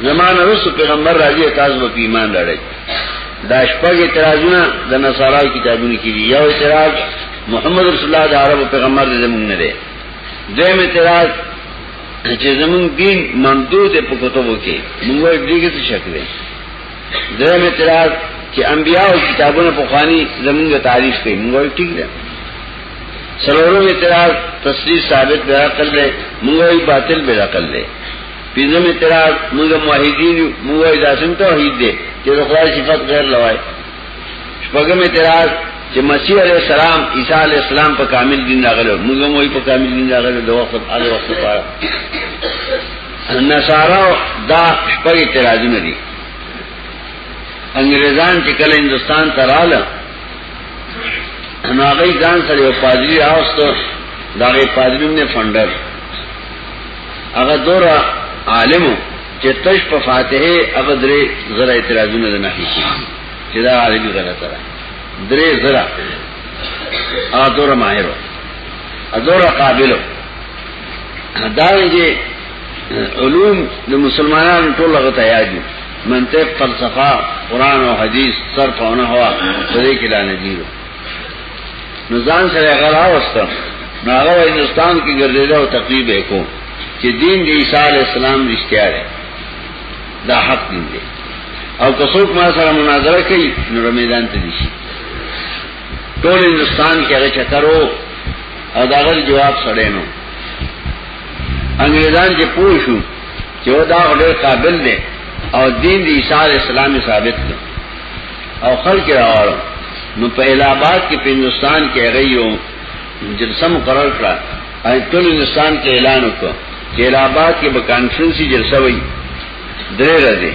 زمانه رسو پیغمبر راځي تاسو په ایمان لړی دا شپږ اعتراضونه د نصارا کتابونو کې دي یو اعتراض محمد رسول الله د عربو پیغمبر دې زمونږ نه دی دویم اعتراض چې زمونږ دین ممدود په کتبو کې موږ یې دېګه څه شک دی دویم اعتراض چې انبیا او کتابونه په خواني زمونږ تعریف کوي موږ یې ټیک ده سرورو اعتراض تصریح ثابت به عقل ده موږ یې باطل به عقل ده پینځم اعتراض موږ موحدین یو موږ وایو دا څنګه توحید دی چې د خدای صفات غیر لوای شپږم اعتراض چې مسیح علیه السلام عیسی علیه السلام په کامل دین راغلو موږ هم وایو په کامل دین راغلو د وخت هغه وخت لپاره نصارا دا شپږ اعتراضونه دي انګريزان چې کله هندستان ته رااله نو هغه ځان سره یو پادری راوستو دا غي پادری نه فندر هغه دورا عالمو چې تش په فاتحه هغه درې زره اعتراضونه نه نهي چې دا عالمي غلطه ده درې زره ا دورا ماهرو ا دورا قابلو دا یې علوم د مسلمانانو ټول هغه تیار دي منطق فلسفه قران او حديث صرف او نحو په دې کې لا نه دي نو ځان سره هغه راوستم نو هغه هندستان کې ګرځیدا او تقریب یې کو چې دین د عیسی علی السلام رښتیا دی دا حق دین دی او که څوک ما سره مناظره کوي نو میدان ته دي ټول هندستان کې هغه چکرو او دا غل جواب سره نو انګریزان چې پوښو چې دا ډېر قابل دی او دین د عیسی علی السلام ثابت دی او خلق راوار نو په الہ آباد کې په هندستان کې هغه یو جلسه مقرر کړه او ټول هندستان کې اعلان وکړ چې الہ آباد کې به کانفرنسي جلسه وي درې ورځې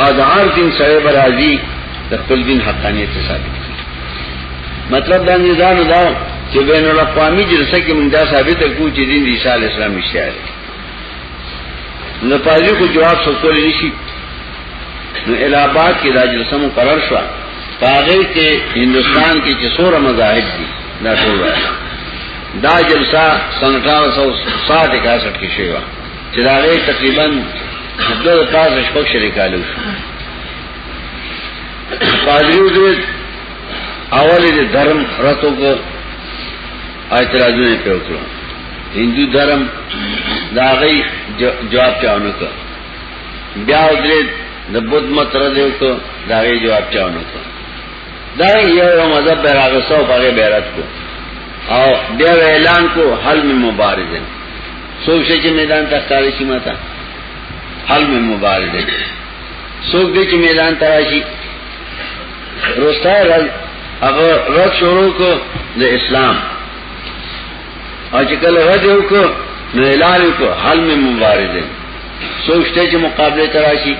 او د هر دین سره به راځي د خپل دین حقانیت ثابت مطلب دا نظام دا چې بین الاقوامی جلسه کې موږ دا ثابت کړو چې دین د عیسی علی السلام اشاره نو پاجی کو جواب سکول نشي نو الہ آباد کې دا جلسه مقرر شو پاغه کې هندستان کې چې سور مذاهب دي دا ټول دا جلسه سن 1860 61 کې شوی و چې دا غي تقریبا دغه تاسو شپږ شریکالو شو پاجی دې اول دې درم راتو کو اعتراضونه په وکړو هندو دھرم دا غي جواب چاونه کو بیا درې د بودھ مت را دیو کو دا غي جواب چاونه کو دا یو مذهب بیرغ سو باغې بیرغ کو او بیا اعلان کو حل می مبارزه سوچ چې میدان ته ښکارې شي ماته حل می مبارزه سوچ دې چې میدان ته راشي روستا رد اگر رد شروع کو دا اسلام اور چکل رد ہو کو نو اعلان کو حل میں مبارزے سوچتے چې مقابله تراشی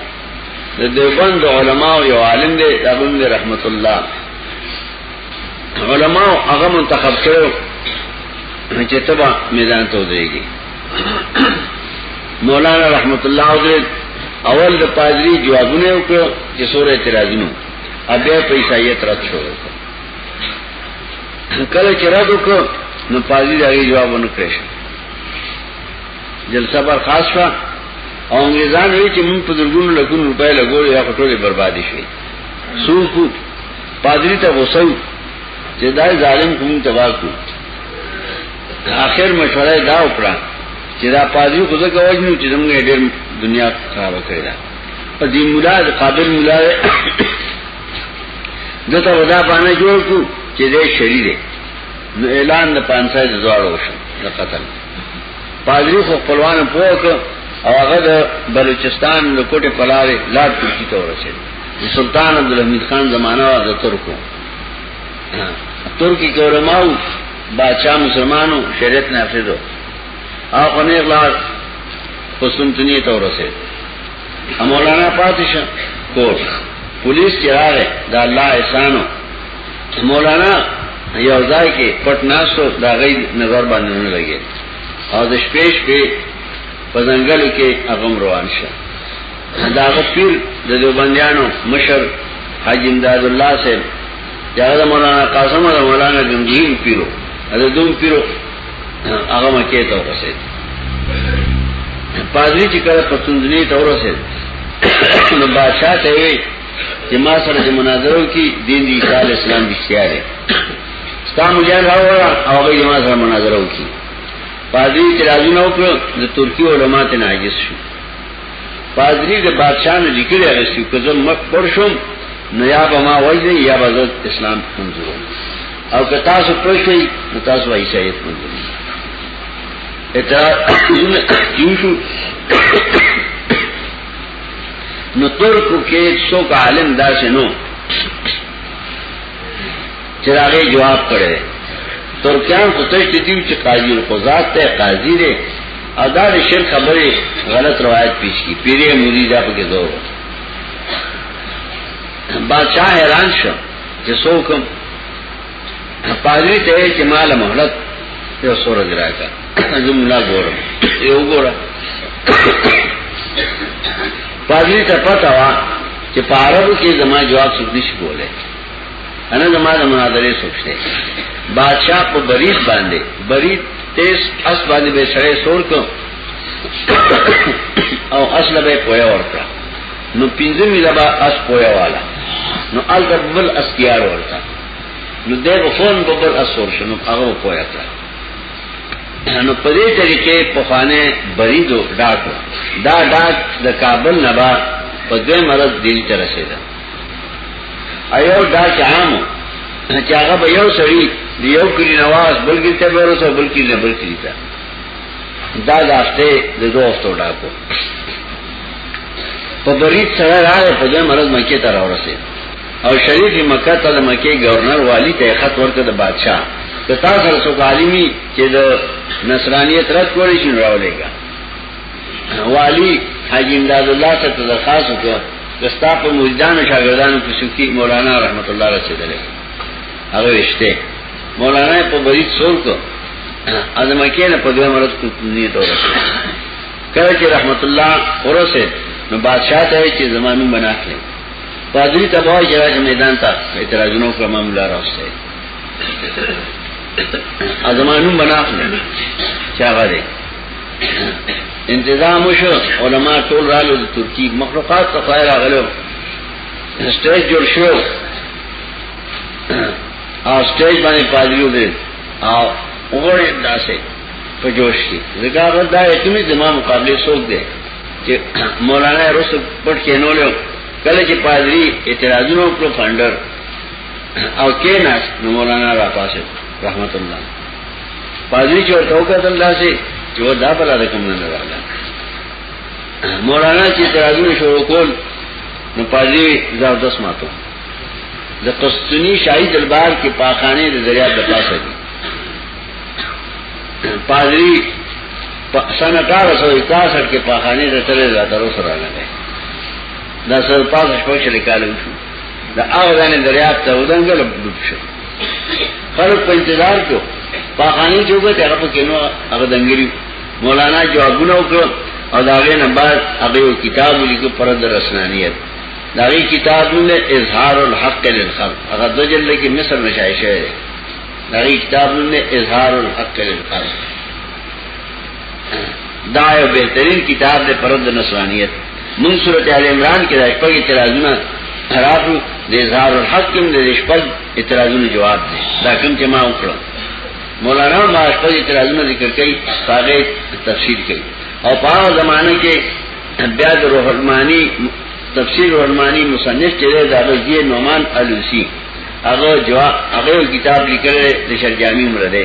د دیوبند علماء یو عالم دی دغه دی رحمت الله علماء هغه منتخب کړو چې تبا میدان ته ودرېږي مولانا رحمت الله علیه اول د پادری جوابونه وکړو چې سورې اعتراضونه ابیا پیسایت رد شو کله چې رد وکړو نو پادری دغه جواب ونکړ جلسه پر خاص شو او انګريزان وی چې موږ په درګونو لګون روپۍ لګول یا ټولې بربادي شي سوکو پادری ته وسو چې دای ظالم کوم تباہ کو اخر مشوره دا وکړه چې دا پادری خو ځکه وژنو چې زموږ ډېر دنیا خراب کړی دا په دې مولا د قابل مولا دته ودا باندې جوړ کو چې دې شری دی نو اعلان د پانسای د زوړ وشو د قتل پادری خو خپلوان پوک او هغه د بلوچستان د کوټه پلاوي لاټ کوټی ته ورسېد سلطان عبدالحمید خان زمانہ د ترکو ترکی کورماو باچا مسلمانو شریعت نافذ او خو نه غلار قسطنطنیه ته ورسه مولانا پاتش کور پولیس چې راغې دا الله احسانو مولانا یو ځای کې پټ ناسو دا غي نظر باندې نه لګي او د شپې شپې په ځنګل کې اغم روان شه دا غفیر د دیوبندیانو مشر حاجی امداد الله صاحب یاره د مولانا قاسم او مولانا ګنجیم پیرو دا دوم پیرو هغه مکه ته وسه پادری چې کله پتوندنی ته ورسه نو بادشاہ ته وی چې ما سره د مناظرو کې دین دی اسلام اسلام بشتیا دی ستا مجاهد راوړا او هغه ما سره مناظره وکي پادری چې راځي نو د ترکی علماء ته ناجس شو پادری د بادشاہ نه لیکلی اغستی که زه مخ پر شم نو یا به ما وایي یا به زه اسلام منظورو او که تاسو پر شئ نو تاسو به عیسایت منظورو اعتراضونه کیو شو نو ترکو کې څوک عالم داسې نو چې هغه جواب کړي ترکیان خو تشدید چې قاضي القضات ته قاضي دی او دا د شرک خبرې غلط روایت پیش کی پیرې مولوی دا پکې زور بادشاہ حیران شو چې څوک پاجوی ته چې مال مهلت یو سور دراکا زم لا ګورم یو ګورم پاجوی ته پتا وا چې پارو کې زما جواب څه نشي کولای انا زما د مناظره سوچته بادشاہ په برید باندې برید تیز اس باندې به سړی سور کو او اصل به پویا ورکا نو پینځه میله با اس پویا والا نو ال بل اس تیار ورکا نو دې په فون په بل اس سور شنو هغه پویا کړ نو په دې طریقې په خانه بریدو ډاکو دا ډاک د کابل نبا په دې مرز دل تر رسیدل ایو دا چامو چې هغه به یو سړی دی یو کلی نواز بلګی ته ورسو بلکی نه بلکی ته دا داسته د دوه وختو ډاکو په بریټ سره راغی په دې مرز مکه ته راورسه او شریف مکه ته د مکه گورنر والی ته خط ورکړ د بادشاہ ته تاسو سره عالمي چې د نصرانیت رد کولی شي راولېګا والی حاجی امداد الله ته درخواست وکړ دستا په مجدان شاګردانو کې سکی مولانا رحمت الله رسیدلې هغه وشته مولانا په بری څور کو اعظم کې نه په دې مرز کو نه ته کله چې رحمت الله ورسه نو بادشاہ ته چې زمانو بنا کړې پادری تبوای چې راځي میدان ته اعتراضونو کوم معاملې راوسته ازمانو بنا کړې چا غره انتظام وشو علما ټول رالو د ترکی مخلوقات ته خیر راغلو سټیج جوړ شو او سټیج باندې پادریو دې او وګورئ داسې په جوش کې زګا غدا یتمی زما مقابله سوق دې چې مولانا رسو پټ کې نو له کله چې پادری اعتراضونو کړو فندر او کې ناس نو مولانا را پاسه رحمت الله پادری چې ورته وکړل داسې چې و دا بلا رقم نه راغله مولانا چې ترازو شروع کول نو پادری زبردست ماتو د قسطنی شاهي دربار کې پاخانه د دریا د پاسه دي پادری سن 1861 کې پاخانه د تل لا تر سره نه ده دا سر پاس شپږ شل کال وشو دا هغه ځان دریا ته ودانګل ډوب شو خلق په انتظار کیو پاخانی چوبه ته هغه کینو هغه دنګری مولانا جوابونه وکړو او دا غي نه بعد هغه کتاب لیکو پر درسنانیت دا غي کتاب نه اظهار الحق للخلق هغه د جلد کې مصر نشای شوی دا غي کتاب نه اظهار الحق للخلق دا یو بهترین کتاب دی پرد نصرانیت من سورت اهل عمران کې راځي په اعتراضونه خرابو د اظهار الحق کې د شپږ اعتراضونو جواب دی دا کوم چې ما وکړو مولانا ما شپږ اعتراضونه ذکر کړي هغه تفسیر کړي او په هغه زمانه کې بیا د روح المانی تفسیر روح المانی مصنف چې د ابوزی نعمان الوسی هغه جواب هغه کتاب لیکل د شرجامی مرده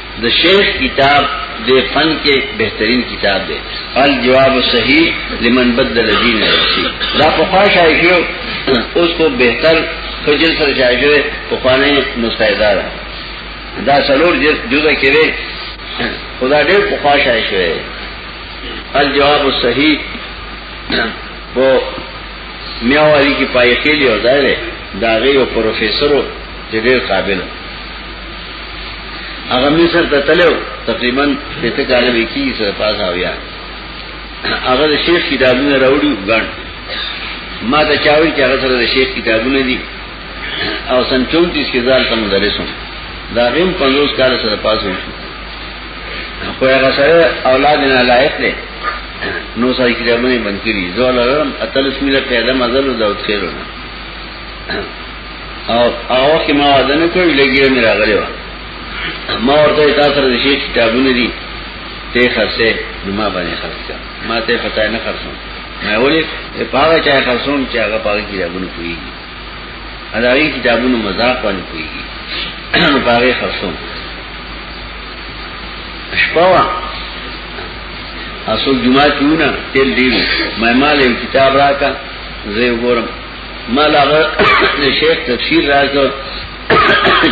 د شیخ کتاب د فن کې بهترین کتاب دی الجواب صحیح لمن بدل دین رسی دا په خوا شای شو اوس کو بهتر خجل سره شای شو په خوانه مستعدار دا سلور جزء کې دی خدا ډېر په خوا شای شو الجواب صحیح په میاوالي کې پای کې لیو دا دی دا غي او پروفیسورو چې ډېر قابل دی هغه مصر ته تلو تقریبا پته کال به کی سره پاس آویا هغه د شیخ کتابونه راوړي ګڼ ما ته چاوي چې هغه سره د شیخ کتابونه دي او سن 34 کې ځال تم درسوم دا غیم 50 کال سره پاس وشو خو هغه سره اولاد نه لایق دی نو سړي کتابونه بند کړي زول لرم اتل اسمیله پیدا مزل او داوت خیرونه او هغه کې ما وعده نه کړې لګي مې راغلی و ما ورته تاسو سره د شي کتابونه دي ته خرڅه نو ما باندې خرڅ کړ ما ته پتا نه خرڅوم ما ولې په هغه چا خرڅوم چې هغه پاره کتابونه کوي اداري کتابونو مذاق باندې کوي نو پاره خرڅوم شپوا اسو جمعه کیونه تل دی ما مال کتاب راکا زه وګورم مال هغه د شیخ تفسیر راځو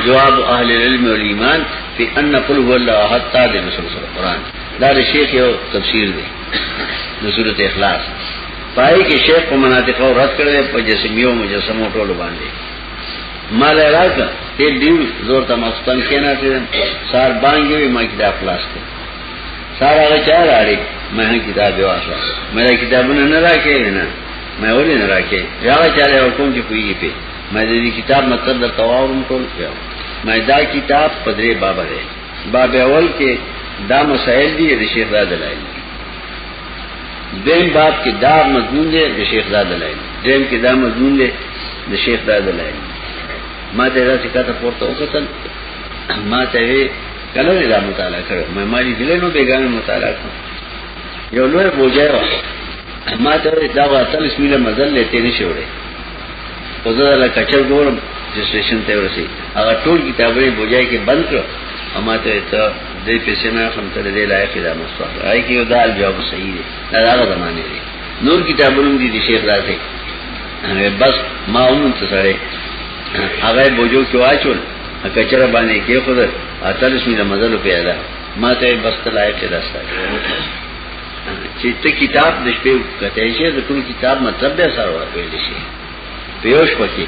جواب اهل العلم والایمان فی ان قل هو الله احد تا د رسول سره قران دا د شیخ یو تفسیر دی د سورته اخلاص پای کې شیخ په مناطق او رد کړل په جسمیو مجسمو ټولو باندې مال راځه ته دیو زور ته مستن کینا ته سار باندې ما کې دا خلاص کړ سارا چا راړي مې کتاب یې واخله مې کتابونه نه راکې نه مې ولې نه راکې یا چاله حکم چې کوي په مې دې کتاب مطلب در تواورم ټول کړو مې دا کتاب پدری باب دی باب اول کې دا مسائل دي د شیخ زاد لای دیم باب کې دا مضمون دی د شیخ زاد لای دیم کې دا مضمون دی د شیخ زاد لای ما ته دا څه کاته پورته وکتل ما ته کله نه دا مطالعه کړو مې مالي دلې نو بیگانه مطالعه کړو یو لوی بوجه ما ته وې دا وه تل سمیله مزل لې تیرې شي وړې خو زه له کچر ګورم چې سټیشن ته ورسې هغه ټول کتابونه بوجای کې بند کړ اما ته ته دې پیسې نه خم ته دې لایق دا مستوه راي کې دا جواب صحیح دی دا هغه زمانه دی نور کتابونه دي د شیخ راځي بس ما هم ته سره هغه بوجو کې واچول کچر باندې کې خود اتل سمیله مزل پیدا ما ته بس لایق دا سره چې ته کتاب د شپې کته شي د کوم کتاب مطلب به سره ویل شي پیوش پکې